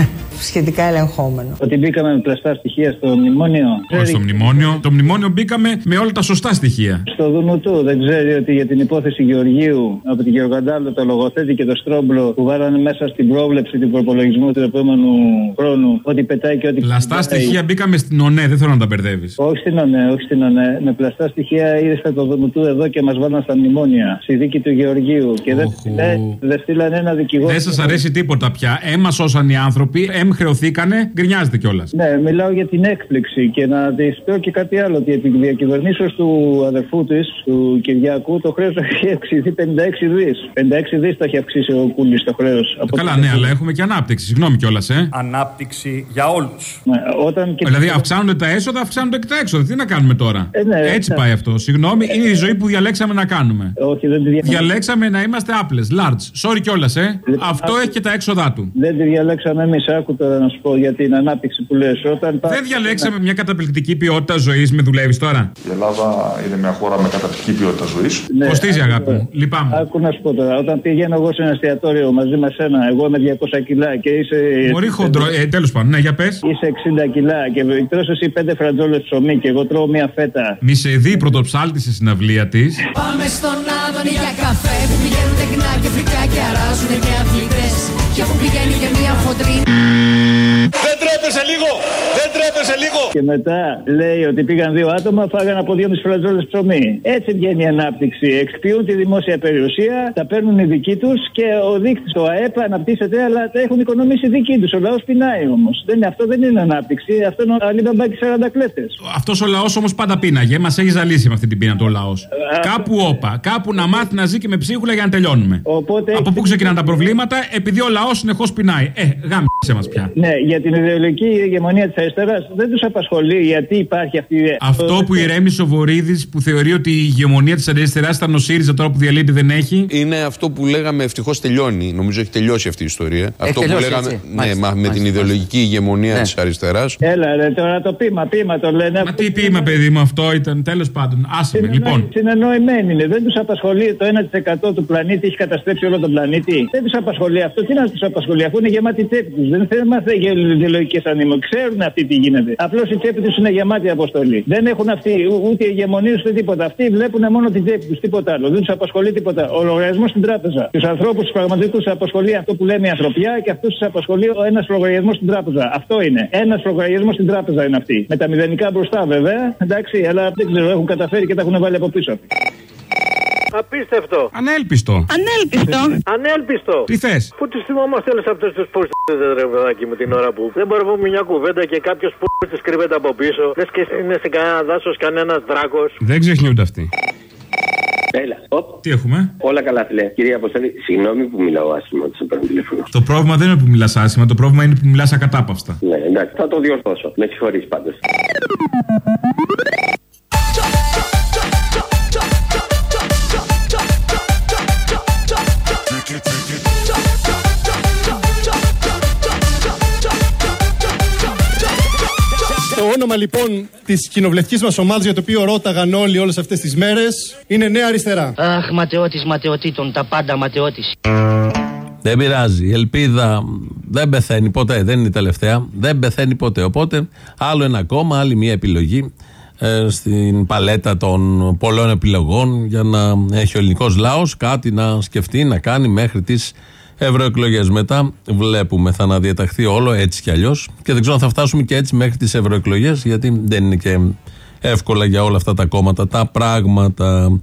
σχετικά ελεγχόμενο. Ότι μπήκαμε με πλαστά στοιχεία στο μνημόνιο. Όχι στο μνημόνιο. Το μνημόνιο μπήκαμε με όλα τα σωστά στοιχεία. Στο Δουνουτού δεν ξέρει ότι για την υπόθεση Γεωργίου από την Γεωργαντάλο το λογοθέτη και το στρόμπλο που βάλανε μέσα στην πρόβλεψη του προπολογισμού του επόμενου χρόνου ότι πετάει και ότι. Πλαστά στοιχεία μπήκαμε στην ΟΝΕ, δεν θέλω να τα μπερδεύεις. Όχι στην ΟΝΕ, όχι στην ΟΝΕ. Με πλαστά στοιχεία ήρθε το Δουνουτού εδώ και μας βάλαν στα μνημόνια. Στη δίκη του Γεωργίου. Και δεν στείλε- δεν στείλανε ένα δικηγόρο. Δεν σας αρέσει τίποτα πια. Έμα σώσαν οι άνθρωποι, εμ χρεωθήκανε, γκρινιάζετε κιόλας. Ναι, μιλάω για την έκπληξη και να τη πω και κάτι άλλο. Ότι επί διακυβερνήσεως του αδερφού της, του Κυριακού, το χρέος έχει αυξηθεί 56 δις. 56 δις το έχει αυξήσει ο Κούλης το χρέος. Καλά, ναι, αλλά έχουμε και ανάπτυξη. Συγγνώμη κιόλας, ε. Ανάπτυξη για όλους. Ναι, όταν και... Δηλαδή αυξάνονται τα έσοδα, αυξάνονται και τα έξοδα. Τι να κάνουμε τώρα; Ε, ναι, Έτσι ναι. πάει αυτό. Συγγνώμη, είναι η ζωή που διαλέξαμε να κάνουμε. Όχι, δεν τη διαλέξαμε. Διαλέξαμε να είμαστε άπλες, large. Sorry κιόλας, ε. Αυτό έχει και τα έξοδά του. Δεν τη διαλέξαμε εμείς, άκου τώρα να σου πω για την ανάπτυξη που λες. Όταν Δεν διαλέξαμε μια καταπληκτική ποιότητα ζωής με δουλεύεις τώρα; Η Ελλάδα είναι μια χώρα με καταπληκτική ποιότητα ζωής. Ναι, Κοστίζει, άκου αγάπη τώρα. μου. Λυπάμαι. Άκου να σου πω τώρα, όταν πηγαίνω εγώ σε ένα εστιατόριο μαζί με σένα, εγώ με 200 κιλά και είσαι. Μπορεί χοντρό. Ε, Τέλος πάντων, ναι, για πες. Είσαι 60 κιλά και τρως εσύ 5 φραντζόλες ψωμί και εγώ τρώω μία φέτα. Μη σε δει πρωτοψάλτη στη συναυλία της. Πάμε στον Άδωνη για καφέ που πηγαίνουν τεκνά και φρικιά και αράζουν και αθλητές και που πηγαίνει και μία χοντρή Δεν τρέπεσαι λίγο! Δεν τρέπεσαι λίγο! Και μετά λέει ότι πήγαν δύο άτομα, φάγαν από δύο μισή φραντζόλε ψωμί. Έτσι βγαίνει η ανάπτυξη. Εκποιούν τη δημόσια περιουσία, τα παίρνουν οι δικοί τους και ο δείκτης, το ΑΕΠ αναπτύσσεται, αλλά τα έχουν οικονομήσει οι δικοί τους. Ο λαός πεινάει όμως. Αυτό δεν είναι ανάπτυξη, αυτό είναι ο Αλίμπαμπα και 40 κλέφτες. Αυτός ο λαός όμως πάντα πίναγε. Μας έχει ζαλίσει με αυτή την πείνα του ο λαό. Κάπου όπα. Κάπου να μάθει να ζει και με ψίχουλα για να τελειώνουμε. Οπότε Από πού ξεκινάνε τα προβλήματα, επειδή ο λαός συνεχώς πεινάει. Ε, γάμισε μας πια. Ναι, για την ιδεολογική ηγεμονία της αριστεράς δεν τους απασχολεί γιατί υπάρχει αυτή η. Αυτό που ηρέμησε ο Βορύδης που θεωρεί ότι η ηγεμονία της αριστεράς ήταν ο ΣΥΡΙΖΑ τώρα που διαλύεται δεν έχει. Είναι αυτό που λέγαμε ευτυχώς τελειώνει. Νομίζω έχει τελειώσει αυτή η ιστορία. αυτό που τελειώσει, λέγαμε έτσι. ναι, Μάλιστα, μα, με μάλιστα, την ιδεολογική ηγεμονία Ναι. της αριστεράς. Έλα, ρε, τώρα το πείμα, πείμα το λένε. Μα τι πείμα, παιδί μου, αυτό ήταν. Τέλος πάντων, άσε με. Λοιπόν, Συνεννοημένοι είναι. Δεν τους απασχολεί το 1% του πλανήτη, έχει καταστρέψει όλο τον πλανήτη. Δεν τους απασχολεί αυτό. Τι να τους απασχολεί, αφού είναι γεμάτη τσέπη τους. Δεν θέλουν μάθει για ιδεολογικέ ανήμου. Ξέρουν αυτοί τι γίνεται. Απλώς η τσέπη τους είναι γεμάτη αποστολή. Δεν έχουν αυτοί ου- ούτε ηγεμονίες ούτε τίποτα. Αυτοί βλέπουν μόνο την τσέπη τους, τίποτα άλλο. Δεν τους απασχολεί τίποτα. Ο λογαριασμός στην τράπεζα. Τους ανθρώπους τους πραγματικού τους απασχολεί αυτό που λέμε η ανθρωπιά και αυτούς τους απασχολεί ο ένας λογαριασμός στην τράπεζα. Αυτό είναι. Ένας λογαριασμός στην τράπεζα είναι αυτή. Με τα μηδενικά μπροστά βέβαια. Εντάξει, αλλά δεν ξέρω, έχουν καταφέρει και τα έχουν βάλει από πίσω. Απίστευτο. ανέλπιστο. Ανέλπιστο. Ανέλπιστο. Τι θες; Πού του θυμόμαστε όλου αυτού του πούστε, ρε παιδάκι μου, την ώρα που δεν μπορούμε να πούμε μια κουβέντα και κάποιος πούστε κρύβεται από πίσω. Λες και είναι σε κανένα δάσος κανένα δράκος. Δεν ξεχνιούνται αυτοί. Έλα. Οπ. Τι έχουμε; Όλα καλά, φιλέ. Κυρία Αποστολή, συγγνώμη που μιλάω άσχημα όταν σε παίρνω τηλέφωνο. Το πρόβλημα δεν είναι που μιλάς άσχημα, το πρόβλημα είναι που μιλάς ακατάπαυστα. Ναι, εντάξει, θα το διορθώσω. Με συγχωρείς πάντως. Το όνομα λοιπόν της κοινοβουλευτικής μας ομάδας για το οποίο ρώταγαν όλοι όλες αυτές τις μέρες είναι Νέα Αριστερά. Αχ, ματαιώτης ματαιωτήτων, τα πάντα ματαιώτης. Δεν πειράζει. Η ελπίδα δεν πεθαίνει ποτέ. Δεν είναι η τελευταία. Δεν πεθαίνει ποτέ. Οπότε, άλλο ένα κόμμα, άλλη μια επιλογή ε, στην παλέτα των πολλών επιλογών για να έχει ο ελληνικός λαός κάτι να σκεφτεί, να κάνει μέχρι τις ευρωεκλογές. Μετά βλέπουμε, θα αναδιαταχθεί όλο έτσι κι αλλιώς. Και δεν ξέρω αν θα φτάσουμε και έτσι μέχρι τις ευρωεκλογές, γιατί δεν είναι και εύκολα για όλα αυτά τα κόμματα τα πράγματα.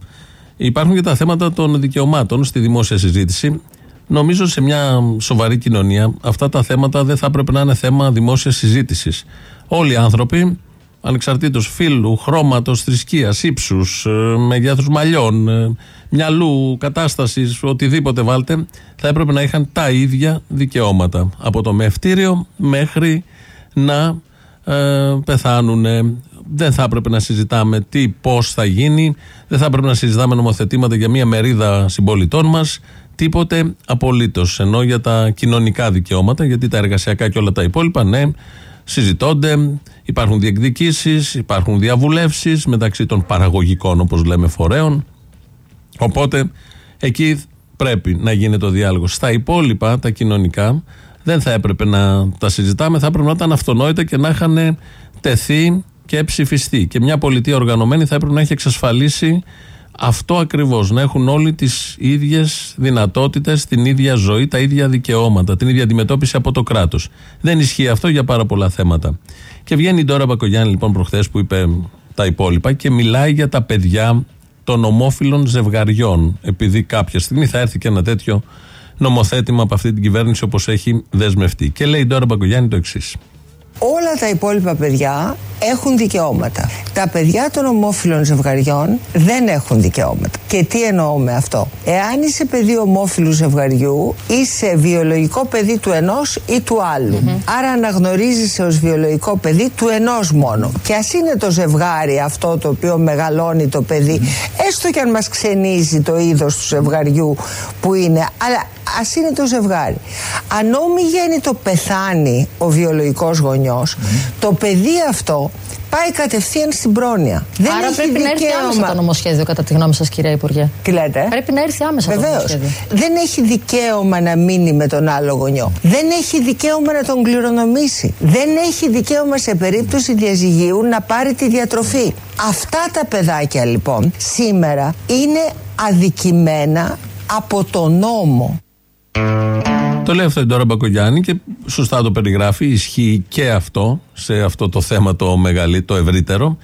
Υπάρχουν και τα θέματα των δικαιωμάτων στη δημόσια συζήτηση. Νομίζω σε μια σοβαρή κοινωνία αυτά τα θέματα δεν θα έπρεπε να είναι θέμα δημόσιας συζήτησης. Όλοι οι άνθρωποι, ανεξαρτήτως φύλου, χρώματος, θρησκείας, ύψους, μεγέθου μαλλιών, ε, μυαλού, κατάστασης, οτιδήποτε βάλτε, θα έπρεπε να είχαν τα ίδια δικαιώματα. Από το μευτήριο μέχρι να ε, πεθάνουν. Δεν θα έπρεπε να συζητάμε τι, πώς θα γίνει. Δεν θα έπρεπε να συζητάμε νομοθετήματα για μια μερίδα συμπολιτών μας. Τίποτε απολύτως. Ενώ για τα κοινωνικά δικαιώματα, γιατί τα εργασιακά και όλα τα υπόλοιπα, ναι, συζητώνται. Υπάρχουν διεκδικήσεις, υπάρχουν διαβουλεύσεις μεταξύ των παραγωγικών, όπως λέμε, φορέων. Οπότε εκεί πρέπει να γίνεται ο διάλογος. Στα υπόλοιπα, τα κοινωνικά, δεν θα έπρεπε να τα συζητάμε, θα έπρεπε να ήταν αυτονόητα και να είχαν τεθεί και ψηφιστεί. Και μια πολιτεία οργανωμένη θα έπρεπε να έχει εξασφαλίσει αυτό ακριβώς. Να έχουν όλοι τις ίδιες δυνατότητες, την ίδια ζωή, τα ίδια δικαιώματα, την ίδια αντιμετώπιση από το κράτος. Δεν ισχύει αυτό για πάρα πολλά θέματα. Και βγαίνει η Ντόρα Μπακογιάννη λοιπόν προχθές που είπε τα υπόλοιπα και μιλάει για τα παιδιά των ομόφυλων ζευγαριών. Επειδή κάποια στιγμή θα έρθει και ένα τέτοιο νομοθέτημα από αυτή την κυβέρνηση όπως έχει δεσμευτεί. Και λέει η Ντόρα Μπακογιάννη το εξής. Όλα τα υπόλοιπα παιδιά έχουν δικαιώματα. Τα παιδιά των ομόφυλων ζευγαριών δεν έχουν δικαιώματα. Και τι εννοώ με αυτό; Εάν είσαι παιδί ομόφυλου ζευγαριού, είσαι βιολογικό παιδί του ενός ή του άλλου. Άρα αναγνωρίζεσαι ως βιολογικό παιδί του ενός μόνο. Και ας είναι το ζευγάρι αυτό το οποίο μεγαλώνει το παιδί, έστω και αν μας ξενίζει το είδος του ζευγαριού που είναι, αλλά ας είναι το ζευγάρι. Αν όμοι το πεθάνει ο βιολογικός γονιός, το παιδί αυτό πάει κατευθείαν στην πρόνοια. Δεν Άρα έχει πρέπει να έρθει άμεσα δικαίωμα. το νομοσχέδιο, κατά τη γνώμη σας, κυρία Υπουργέ. Τι λέτε; Πρέπει να έρθει άμεσα το Βεβαίως. νομοσχέδιο. Δεν έχει δικαίωμα να μείνει με τον άλλο γονιό. Δεν έχει δικαίωμα να τον κληρονομήσει. Δεν έχει δικαίωμα σε περίπτωση διαζυγίου να πάρει τη διατροφή. Αυτά τα παιδάκια λοιπόν σήμερα είναι αδικημένα από τον νόμο. Το λέει αυτό η Ντόρα Μπακογιάννη και σωστά το περιγράφει. Ισχύει και αυτό σε αυτό το θέμα το μεγαλύτερο, το ευρύτερο.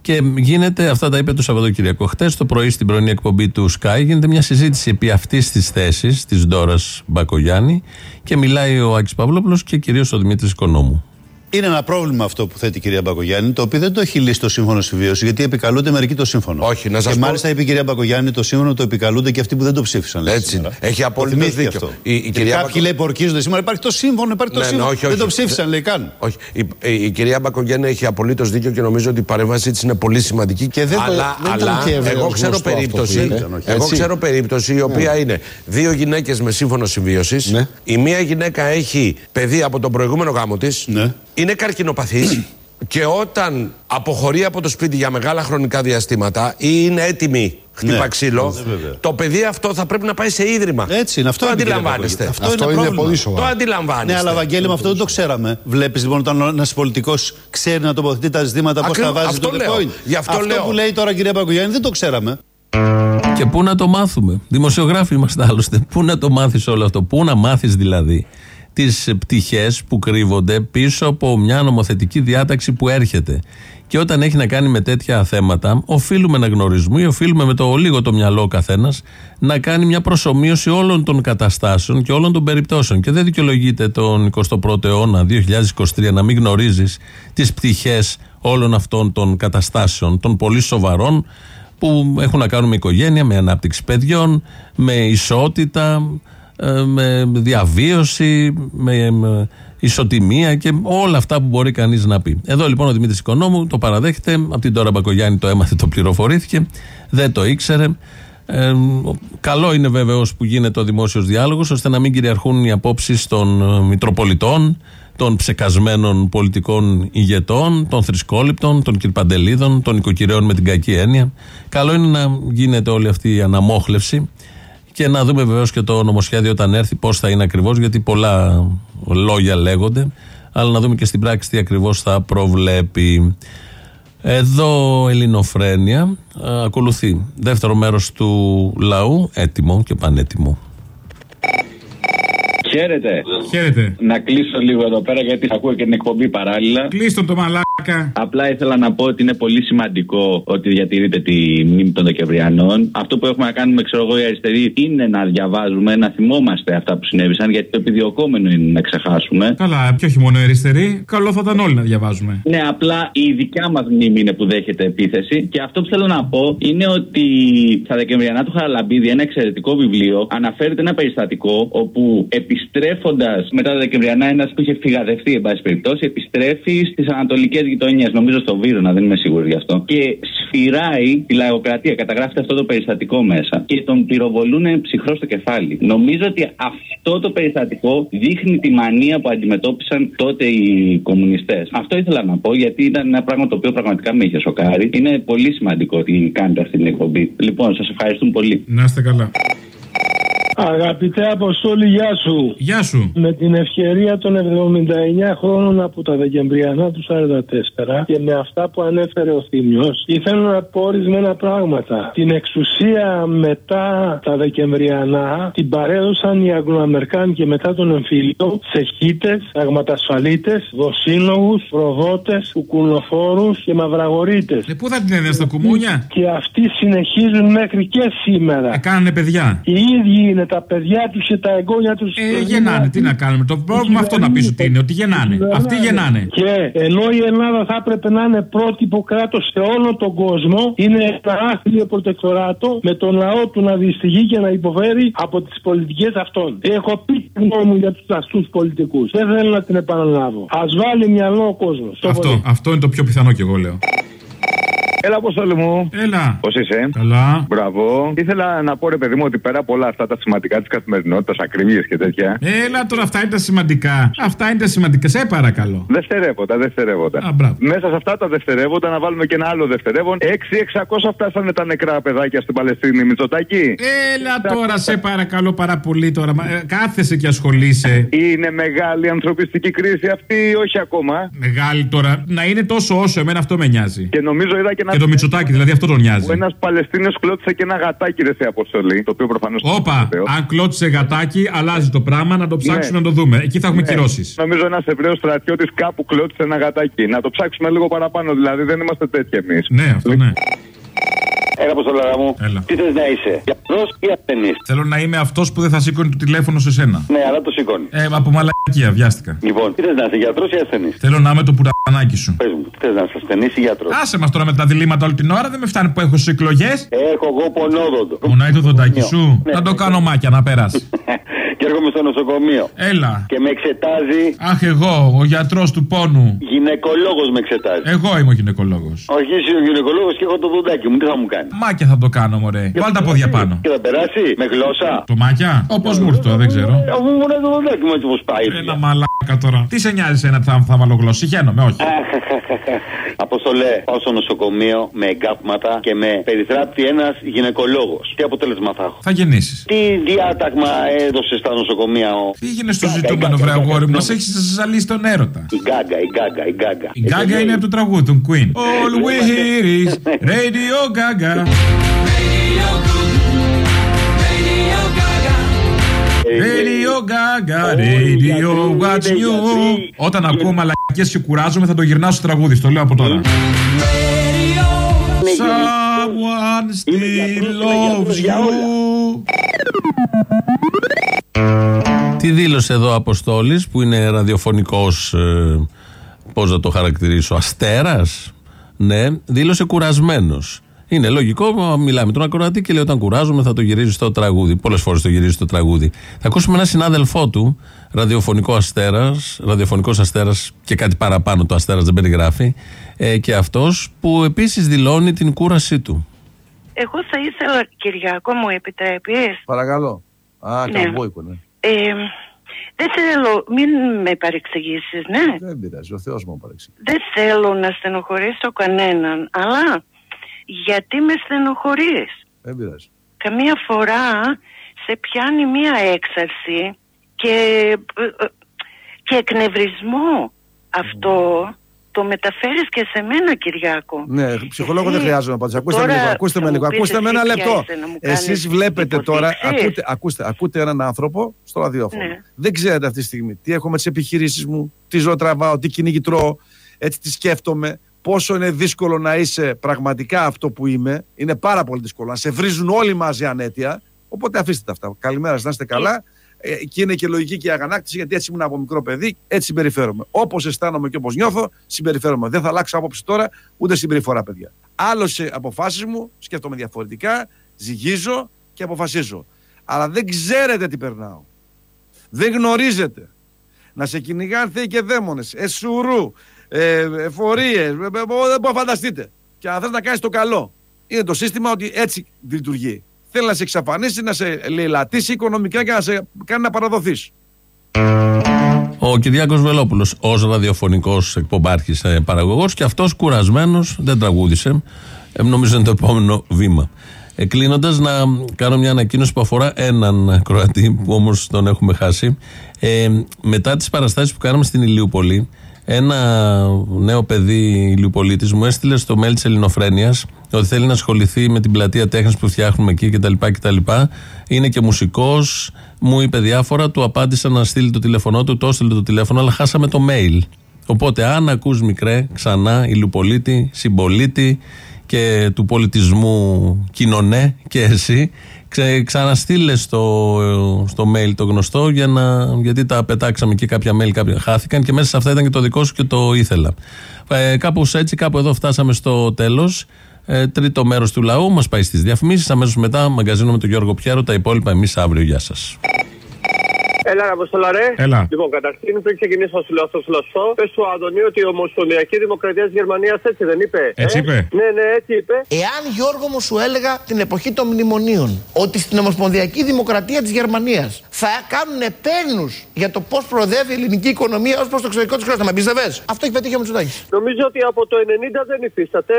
Και γίνεται, αυτά τα είπε το Σαββατοκύριακο. Χτες το πρωί στην πρωινή εκπομπή του Sky γίνεται μια συζήτηση επί αυτής της θέσης της Ντόρας Μπακογιάννη και μιλάει ο Άκης Παύλοπλο και κυρίως ο Δημήτρης Οικονόμου. Είναι ένα πρόβλημα αυτό που θέτει η κυρία Μπακογιάννη, το οποίο δεν το έχει λύσει το σύμφωνο συμβίωση, γιατί επικαλούνται μερικοί το σύμφωνο. Όχι, να σας Και πω- μάλιστα είπε η κυρία Μπακογιάννη το σύμφωνο το επικαλούνται και αυτοί που δεν το ψήφισαν. λέει, Έτσι σήμερα. είναι. Έχει Το απολύτως θυμήθηκε δίκιο. Αυτό. Η- η Και κυρία κάποιοι Μπακο- λέει που ορκίζονται σήμερα. Υπάρχει το σύμφωνο, υπάρχει το Ναι, ναι, σύμφωνο. όχι, δεν όχι. το ψήφισαν, λέει καν. Όχι. Η, η, η κυρία Μπακογιάννη έχει απολύτως δίκιο και νομίζω ότι η παρέμβασή της είναι πολύ σημαντική. Και δεν το- αλλά δεν ήταν αλλά και ευρέως εγώ ξέρω γνωστό αυτό που περίπτωση, ήταν, όχι, εγώ έτσι. ξέρω περίπτωση η οποία είναι δύο γυναίκες με σύμφωνο συμβίωσης. Η μία γυναίκα έχει παιδί από τον προηγούμενο γάμο της. Είναι καρκινοπαθής. [CLEARS THROAT] Και όταν αποχωρεί από το σπίτι για μεγάλα χρονικά διαστήματα ή είναι έτοιμη χτύπα Ναι, ξύλο, ναι, βέβαια. το παιδί αυτό θα πρέπει να πάει σε ίδρυμα. Έτσι είναι, αυτό το είπε η κυρία αντιλαμβάνεστε. Μπακογιάννη. Αυτό, είναι, πρόβλημα. Το αντιλαμβάνεστε. Ναι, αλλά Βαγγέλη, με αυτό δεν το ξέραμε. Βλέπεις λοιπόν όταν ένας πολιτικός ξέρει να τοποθετεί τα ζητήματα πώς Ακριβώς, τα βάζει αυτό το λέω. point. Γι' αυτό λέω. που λέει τώρα η κυρία Μπακογιάννη δεν το ξέραμε. Και πού να το μάθουμε; Δημοσιογράφοι είμαστε άλλωστε. Πού να το μάθεις όλο αυτό; Πού να μάθεις δηλαδή τις πτυχές που κρύβονται πίσω από μια νομοθετική διάταξη που έρχεται. Και όταν έχει να κάνει με τέτοια θέματα, οφείλουμε να γνωρίζουμε ή οφείλουμε με το λίγο το μυαλό ο καθένας να κάνει μια προσωμείωση όλων των καταστάσεων και όλων των περιπτώσεων. Και δεν δικαιολογείται τον 21ο αιώνα, 2023, να μην γνωρίζεις τις πτυχές όλων αυτών των καταστάσεων, των πολύ σοβαρών, που έχουν να κάνουν με οικογένεια, με ανάπτυξη παιδιών, με ισότητα, ε, με διαβίωση, με, με ισοτιμία και όλα αυτά που μπορεί κανείς να πει. Εδώ λοιπόν ο Δημήτρης Οικονόμου το παραδέχεται, από την τώρα Μπακογιάννη το έμαθε, το πληροφορήθηκε, δεν το ήξερε. Ε, καλό είναι βέβαιο που γίνεται ο δημόσιος διάλογος, ώστε να μην κυριαρχούν οι απόψεις των ε, Μητροπολιτών, των ψεκασμένων πολιτικών ηγετών, των θρησκόληπτων, των κυρπαντελίδων, των οικοκυρέων με την κακή έννοια. Καλό είναι να γίνεται όλη αυτή η αναμόχλευση και να δούμε βεβαίως και το νομοσχέδιο όταν έρθει πώς θα είναι ακριβώς, γιατί πολλά λόγια λέγονται. Αλλά να δούμε και στην πράξη τι ακριβώς θα προβλέπει. Εδώ Ελληνοφρένια ε, ακολουθεί δεύτερο μέρος του λαού έτοιμο και πανέτοιμο Χαίρετε. Χαίρετε. Να κλείσω λίγο εδώ πέρα γιατί θα ακούω και την εκπομπή παράλληλα. Κλείστο το μαλάκα. Απλά ήθελα να πω ότι είναι πολύ σημαντικό ότι διατηρείτε τη μνήμη των Δεκεμβριανών. Αυτό που έχουμε να κάνουμε, ξέρω εγώ, οι αριστεροί είναι να διαβάζουμε, να θυμόμαστε αυτά που συνέβησαν γιατί το επιδιωκόμενο είναι να ξεχάσουμε. Καλά, και όχι μόνο οι αριστεροί. Καλό θα ήταν όλοι να διαβάζουμε. Ναι, απλά η δικιά μας μνήμη είναι που δέχεται επίθεση. Και αυτό που θέλω να πω είναι ότι στα Δεκεμβριανά του Χαραλαμπίδη, ένα εξαιρετικό βιβλίο, αναφέρεται ένα περιστατικό όπου επιστρέφοντας μετά τα Δεκεμβριανά, ένας που είχε φυγαδευτεί, εν πάση περιπτώσει, επιστρέφει στις ανατολικές γειτονιές, νομίζω στο Βύρονα, δεν είμαι σίγουρος γι' αυτό. Και σφυράει τη λαϊκοκρατία, καταγράφεται αυτό το περιστατικό μέσα. Και τον πυροβολούν ψυχρό στο κεφάλι. Νομίζω ότι αυτό το περιστατικό δείχνει τη μανία που αντιμετώπισαν τότε οι κομμουνιστές. Αυτό ήθελα να πω γιατί ήταν ένα πράγμα το οποίο πραγματικά με είχε σοκάρει. Είναι πολύ σημαντικό ότι κάνετε αυτή την εκπομπή. Λοιπόν, σας ευχαριστούμε πολύ. Να είστε καλά. Αγαπητέ Αποστόλη, γεια σου. Γεια σου. Με την ευκαιρία των 79 χρόνων από τα Δεκεμβριανά του 44 και με αυτά που ανέφερε ο Θήμιος, ήθελα να πω ορισμένα πράγματα. Την εξουσία μετά τα Δεκεμβριανά την παρέδωσαν οι Αγγλοαμερικάνοι και μετά τον εμφύλιο σε χίτες, αγματασφαλίτες, δοσύλλογους, προδότες, κουκουλοφόρους και μαυραγορίτες. Ε, πού θα την έδινε στα κουμούνια; Και αυτοί συνεχίζουν μέχρι και σήμερα. Ε, κάνανε παιδιά. Οι ίδιοι είναι τα παιδιά τους και τα εγγόνια τους. Ε, γεννάνε, τι να κάνουμε; Το πρόβλημα αυτό να πεις ότι είναι, ότι γεννάνε. Αυτοί γεννάνε. Και ενώ η Ελλάδα θα έπρεπε να είναι πρότυπο κράτος σε όλο τον κόσμο, είναι ένα άθλιο προτεκτοράτο με τον λαό του να δυστυχεί και να υποφέρει από τις πολιτικές αυτών. Έχω πει τη γνώμη μου για τους αστούς πολιτικούς. Δεν θέλω να την επαναλάβω. Α βάλει μυαλό ο κόσμος. Αυτό, αυτό είναι το πιο πιθανό κι εγώ λέω. Έλα, Αποστόλη μου. Έλα. Πώς είσαι; Καλά. Μπράβο. Ήθελα να πω, ρε παιδί μου, ότι πέρα από όλα αυτά τα σημαντικά της καθημερινότητας, ακρίβειε και τέτοια. Έλα τώρα, αυτά είναι τα σημαντικά. Αυτά είναι τα σημαντικά. Σε παρακαλώ. Δευτερεύοντα, δευτερεύοντα. Α, μπράβο. Μέσα σε αυτά τα δευτερεύοντα να βάλουμε και ένα άλλο δευτερεύον. 6-600 φτάσανε τα νεκρά παιδάκια στην Παλαιστίνη, Μητσοτάκη. Έλα τώρα, σε παρακαλώ πάρα πολύ τώρα. Μα, ε, Κάθεσαι και ασχολείσαι. Είναι μεγάλη ανθρωπιστική κρίση αυτή ή όχι ακόμα. Μεγάλη τώρα. Να είναι τόσο όσο εμένα αυτό με νοιάζει. Και νομίζω είδα και ένα. Και το Μητσοτάκι, δηλαδή αυτό τον νοιάζει. Που ένας Παλαιστίνιος κλώτησε και ένα γατάκι ρε σε αποστολή. Το οποίο προφανώς. Όπα, αν κλώτησε γατάκι, αλλάζει το πράγμα, να το ψάξουμε Ναι. να το δούμε. Εκεί θα έχουμε Ναι. κυρώσεις. Νομίζω ένας Εβραίος στρατιώτης κάπου κλώτησε ένα γατάκι. Να το ψάξουμε λίγο παραπάνω, δηλαδή δεν είμαστε τέτοιοι εμείς. Ναι, αυτό ναι. Έλα, Αποστολάρα μου. Έλα. Τι θες να είσαι, γιατρό ή ασθενής; Θέλω να είμαι αυτός που δεν θα σήκωνε το τηλέφωνο σε σένα. Ναι, αλλά το σηκώνει. Ε, από μαλακία, βιάστηκα. Λοιπόν, τι θες να είσαι, γιατρός ή ασθενής; Θέλω να είμαι το πουρανάκι σου. Πες μου, τι θες να είσαι, ασθενής ή γιατρός; Άσε μας τώρα με τα διλήμματα όλη την ώρα, δεν με φτάνει που έχω στις εκλογές. Έχω εγώ πονόδοντο. Μονάει το δοντάκι σου. Ναι. Να το κάνω μάκια να περάσεις. [LAUGHS] και έρχομαι στο νοσοκομείο. Έλα. Και με εξετάζει. Αχ, εγώ, ο γιατρός του πόνου. Γυναικολόγος με εξετάζει. Εγώ είμαι ο γυναικολόγος. Όχι, είσαι ο γυναικολόγος και έχω το δοντάκι μου. Τι θα μου κάνει; Μάκια θα το κάνω, μωρέ. Βάλ τα πόδια πάνω. Και θα περάσει με γλώσσα. Το μάκια; Όπως μου ήρθε τώρα, δεν ξέρω. Ε, Αφού μου λέει το δοντάκι μου έτσι πώ πάει. Ένα μαλάκα τώρα. Τι σε νοιάζει ένα που θα, θα βάλω γλώσσα; Χαίνομαι, όχι. Αποστολέ, πάω στο νοσοκομείο με εγκάπματα και με περιθράπτει ένας γυναικολόγος. Τι αποτέλεσμα θα έχω; Θα γεννήσεις. Τι διάταγμα έδωσε στα νοσοκομεία ο. Πήγαινε στο ζητούμενο, βρε αγόρι μου, μας έχεις ζαλίσει τον έρωτα. Η γκάγκα, η γκάγκα, η γκάγκα. Η Γκάγκα είναι από το τραγούδι του Queen. All we hear is Radio Gaga. Radio Gaga, Radio What's New. Όταν ακούω μαλακίες και κουράζομαι θα το γυρνάω στο τραγούδι, στο λέω από τώρα. Someone still loves you. Τι δήλωσε εδώ ο Αποστόλης που είναι ραδιοφωνικός ε, πώς να το χαρακτηρίσω αστέρας; Ναι δήλωσε κουρασμένος Είναι λογικό, μιλάει με τον ακροατή και λέει: Όταν κουράζομαι θα το γυρίζει στο τραγούδι. Πολλές φορές το γυρίζει στο τραγούδι. Θα ακούσουμε ένα συνάδελφό του, ραδιοφωνικό αστέρας, ραδιοφωνικός αστέρας και κάτι παραπάνω το αστέρας δεν περιγράφει, ε, και αυτός που επίσης δηλώνει την κούρασή του. Εγώ θα ήθελα, Κυριακό, μου επιτρέπεις; Παρακαλώ. Α, Ναι. καμπόικο, ναι. Ε, δεν θέλω, μην με παρεξηγήσεις, ναι. Δεν πειράζει, ο Θεός μου παρεξηγεί. Δεν θέλω να στενοχωρήσω κανέναν, αλλά γιατί με στενοχωρείς; Δεν πειράζει. Καμία φορά σε πιάνει μία έξαρση και, ε, ε, και εκνευρισμό. Αυτό το μεταφέρεις και σε μένα, Κυριάκο. Ναι, ψυχολόγο δεν Εσύ, χρειάζομαι να απαντήσω. Ακούστε με τώρα λίγο, ακούστε θα με μου λίγο. πεις Ακούστε με εσύ ένα ποια λεπτό. είσαι να μου Εσείς κάνεις βλέπετε τώρα, υποδείξεις. ακούτε, ακούστε, ακούτε έναν άνθρωπο στο ραδιόφωνο. Ναι. Δεν ξέρετε αυτή τη στιγμή τι έχω με τις επιχειρήσεις μου, τι ζω τραβάω, τι κυνήγι τρώω, έτσι τι σκέφτομαι. Πόσο είναι δύσκολο να είσαι πραγματικά αυτό που είμαι. Είναι πάρα πολύ δύσκολο. Να σε βρίζουν όλοι μαζί ανέτεια. Οπότε αφήστε τα αυτά. Καλημέρα, σας, να είστε καλά. Ε, και είναι και λογική και η αγανάκτηση, γιατί έτσι ήμουν από μικρό παιδί, έτσι συμπεριφέρομαι. Όπως αισθάνομαι και όπως νιώθω, συμπεριφέρομαι. Δεν θα αλλάξω άποψη τώρα, ούτε συμπεριφορά, παιδιά. Άλλωσε αποφάσεις μου, σκέφτομαι διαφορετικά, ζυγίζω και αποφασίζω. Αλλά δεν ξέρετε τι περνάω. Δεν γνωρίζετε. Να σε κυνηγάνε θεοί και δαίμονες, εσουρού, ε, εφορίε, δεν μπορείτε να φανταστείτε. Και αν θες να κάνεις το καλό, είναι το σύστημα ότι έτσι λειτουργεί. Θέλει να σε εξαφανίσει, να σε λαιλατίσει οικονομικά και να σε κάνει να παραδοθείς. Ο Κυριάκος Βελόπουλος, ως ραδιοφωνικός εκπομπάρχης ε, παραγωγός, και αυτός κουρασμένος δεν τραγούδισε. Ε, νομίζω είναι το επόμενο βήμα. Ε, Κλείνοντας, να κάνω μια ανακοίνωση που αφορά έναν Κροατή, που όμως τον έχουμε χάσει. Ε, μετά τις παραστάσεις που κάναμε στην Ηλιούπολη, ένα νέο παιδί Ηλιουπολίτη μου έστειλε στο mail της Ελληνοφρένειας ότι θέλει να ασχοληθεί με την πλατεία τέχνης που φτιάχνουμε εκεί κτλ. κτλ. Είναι και μουσικός, μου είπε διάφορα, του απάντησα να στείλει το τηλέφωνό του, το έστειλε το τηλέφωνο, αλλά χάσαμε το mail. Οπότε, αν ακούς μικρέ, ξανά, Ηλιουπολίτη, συμπολίτη και του πολιτισμού κοινωνέ και εσύ, ξε, ξαναστείλε στο, στο mail το γνωστό για να, γιατί τα πετάξαμε και κάποια mail κάποια χάθηκαν και μέσα σε αυτά ήταν και το δικό σου και το ήθελα. Ε, κάπως έτσι, κάπου εδώ φτάσαμε στο τέλος. Ε, τρίτο μέρος του λαού μας πάει στις διαφημίσεις αμέσως μετά μαγκαζίνο με τον Γιώργο Πιέρο τα υπόλοιπα εμείς αύριο γεια σας Έλα, να αποστολά, ρε. Έλα. Λοιπόν, καταρχήν, πριν ξεκινήσω να σου λέω αυτό σωστό, πες του Αντωνίου ότι η Ομοσπονδιακή Δημοκρατία της Γερμανίας έτσι δεν είπε. Έτσι Ε; είπε. Ναι, ναι, έτσι είπε. Εάν Γιώργο μου σου έλεγα την εποχή των μνημονίων ότι στην Ομοσπονδιακή Δημοκρατία της Γερμανίας θα κάνουν επένους για το πώς προοδεύει η ελληνική οικονομία ως προς το εξωτερικό της χώρας, θα με πίστευε. Αυτό έχει πετύχει ο Μητσοτάκης. Νομίζω ότι από το 90 δεν υφίσταται.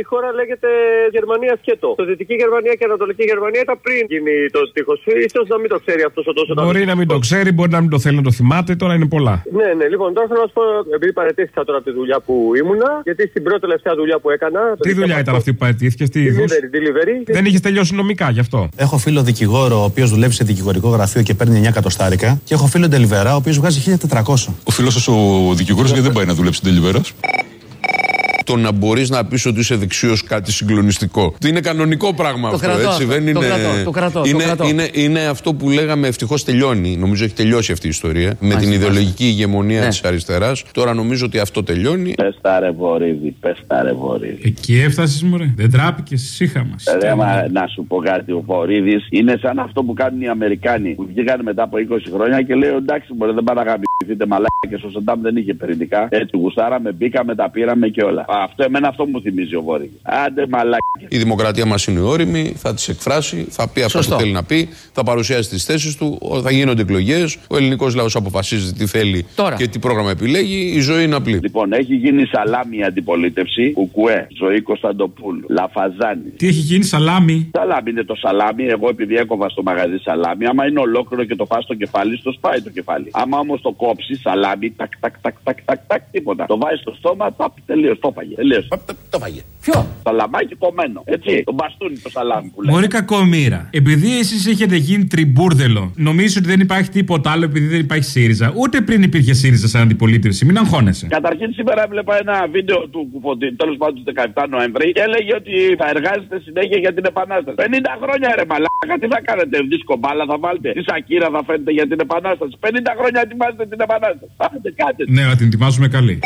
Η χώρα λέγεται Γερμανία σκέτο. Το Δυτική Γερμανία και Ανατολική Γερμανία ήταν πριν γίνει το τείχο. σω να μην το ξέρει αυτός ο τόσο Μπορεί να μην το ξέρει, μπορεί να μην το θέλει να το θυμάται, τώρα είναι πολλά. Ναι, ναι, λοιπόν, τώρα θέλω να σου πω, επειδή παρετήθηκα τώρα από τη δουλειά που ήμουνα, γιατί στην πρώτη τελευταία δουλειά που έκανα. Τι δουλειά ήταν αυτή που παραιτήθηκε, τι είδους; Delivery, delivery. Δεν είχες τελειώσει νομικά γι' αυτό; Έχω φίλο δικηγόρο ο οποίος δουλεύει σε δικηγορικό γραφείο και παίρνει 9 εκατοστάρικα. Και έχω φίλο ντελιβερά ο οποίος βγάζει 1400. Ο φίλος σας ο δικηγόρος γιατί δεν πάει να δουλέψει τελειβέρα. Το να μπορείς να πεις ότι είσαι δεξιό κάτι συγκλονιστικό. Είναι κανονικό πράγμα Το αυτό, κρατώ έτσι. αυτό. Δεν Το είναι... κρατώ, το κρατώ, το είναι, κρατώ. είναι, είναι αυτό που λέγαμε ευτυχώς τελειώνει. Νομίζω έχει τελειώσει αυτή η ιστορία. με την ιδεολογική ηγεμονία Ναι. της αριστεράς. Τώρα νομίζω ότι αυτό τελειώνει. Πες τα ρε βορύδι, πες τα ρε βορύδι. Εκεί έφτασες, μωρέ. Δεν τράπηκες, σύχα μας. Ρε, μα, να σου πω κάτι, ο Βορύδης είναι σαν αυτό που κάνουν οι Αμερικάνοι που βγήκαν μετά από 20 χρόνια και λέει εντάξει, μπορεί δεν παραγαμηθείτε μαλάκα και στο Σαντάμ δεν είχε πυρηνικά. Έτσι, γουστάραμε, μπήκαμε, τα πήραμε και όλα. Αυτό, εμένα αυτό μου θυμίζει ο Βορύδη. Άντε μαλάκα. Η δημοκρατία μας είναι όρημη, θα τις εκφράσει, θα πει αυτό Σωστό. που θέλει να πει, θα παρουσιάσει τις θέσεις του, θα γίνονται εκλογές. Ο ελληνικός λαός αποφασίζει τι θέλει Τώρα. και τι πρόγραμμα επιλέγει. Η ζωή είναι απλή. Λοιπόν, έχει γίνει σαλάμι η αντιπολίτευση. Κουκουέ, Ζωή Κωνσταντοπούλου, Λαφαζάνη. Τι έχει γίνει, σαλάμι; Σαλάμι είναι το σαλάμι. Εγώ επειδή έκοβα στο μαγαζί σαλάμι, άμα είναι ολόκληρο και το φας στο κεφάλι, στο σπάει το κεφάλι. Άμα όμως το κόψεις, σαλάμι, τάκ, τάκ, τάκ, τάκ, τάκ, τάκ, τίποτα. Το βάζεις στο στόμα, τάπ, τελείως, το φάγε. Τελείω. Το φάγε. Ποιο; Σαλαμάκι κομμένο. Έτσι. Το μπαστούνι το σαλάμι που λέει. Μωρή κακομήρα. Επειδή εσείς έχετε γίνει τριμπούρδελο, νομίζω ότι δεν υπάρχει τίποτα άλλο επειδή δεν υπάρχει ΣΥΡΙΖΑ. Ούτε πριν υπήρχε ΣΥΡΙΖΑ σαν αντιπολίτευση. Μην αγχώνεσαι. Καταρχήν σήμερα έβλεπα ένα βίντεο του Κουφοντή, τέλος πάντων του 17 Νοέμβρη, και έλεγε ότι θα εργάζεται συνέχεια για την Επανάσταση. 50 χρόνια ρε μαλάκα, τι θα κάνετε, δίσκο μπάλα θα βάλετε, τι σακύρα θα φαίνεται για την Επανάσταση. 50 χρόνια ετοιμάζετε την Επανάσταση. Άντε, κάτε. Ναι, να την ετοιμάζουμε καλή.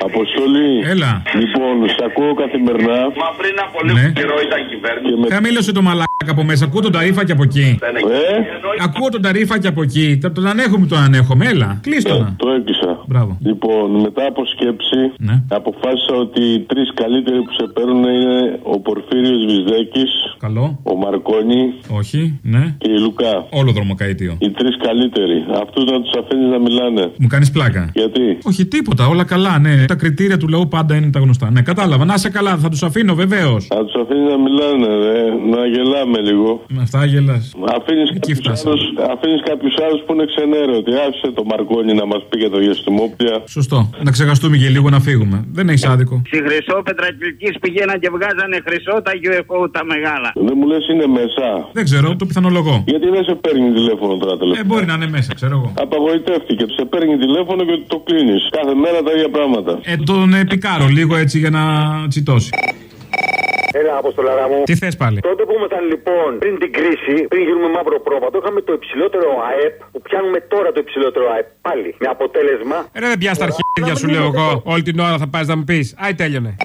Αποστολή. Έλα. Λοιπόν, σ' ακούω καθημερινά. Μα πριν από λίγο Ναι. καιρό ήταν κυβέρνηση. Χαμήλωσε το μαλάκα από μέσα. Ακούω τον ταρίφα και από εκεί. Ε, Ακούω τον ταρίφα και από εκεί. Το- Τον ανέχομαι, τον ανέχομαι. Έλα. Κλείστο να. το έκλεισα. Μπράβο. Λοιπόν, μετά από σκέψη, Ναι. αποφάσισα ότι οι τρεις καλύτεροι που σε παίρνουν είναι ο Πορφύριος Βυζδέκης, Καλό. ο Μαρκόνη Όχι, ναι. και η Λουκά. Όλο δρομοκαίτιο. Οι τρεις καλύτεροι. Αυτούς να τους αφήνεις να μιλάνε. Μου κάνεις πλάκα. Γιατί; Όχι τίποτα, όλα καλά, ναι. Τα κριτήρια του λαού πάντα είναι τα γνωστά. Ναι, κατάλαβα. Να είσαι καλά, θα τους αφήνω βεβαίως. Να τους αφήνεις να μιλάνε, ρε, να γελάμε λίγο. Με αυτά γελάς. Αφήνεις κάποιους άλλου αφήνεις κάποιους άλλους που είναι ξενέρωτοι. Άφησε το Μαρκόνι να μας πει για το γεστημόπλια. Σωστό. Να ξεχαστούμε και λίγο να φύγουμε. Δεν έχεις άδικο. Στη Χρυσόπετρα Κυλκής πηγαίναν και βγάζανε χρυσό τα UFO τα μεγάλα. Δεν μου λες είναι μέσα. Δεν ξέρω, το πιθανολογώ. Γιατί δεν σε παίρνει τηλέφωνο τώρα Ε, τελευταία. μπορεί να είναι μέσα, ξέρω εγώ. Απαγοητεύτηκε. Σε παίρνει τηλέφωνο και το κλείνεις. Κάθε μέρα τα ίδια πράγματα. Ε, τον ε, πικάρω λίγο έτσι για να τσιτώσει. Έλα, Αποστολάρα μου. Τι θες πάλι; Τότε που ήμασταν λοιπόν πριν την κρίση, πριν γίνουμε μαύρο πρόβατο, είχαμε το υψηλότερο ΑΕΠ που πιάνουμε τώρα το υψηλότερο ΑΕΠ. Πάλι. Με αποτέλεσμα. Ε, Ρε, δεν πιάσει τα αρχίδια σου, λέω εγώ. Όλη την ώρα θα πας να μου πεις. Άι, τέλειωνε.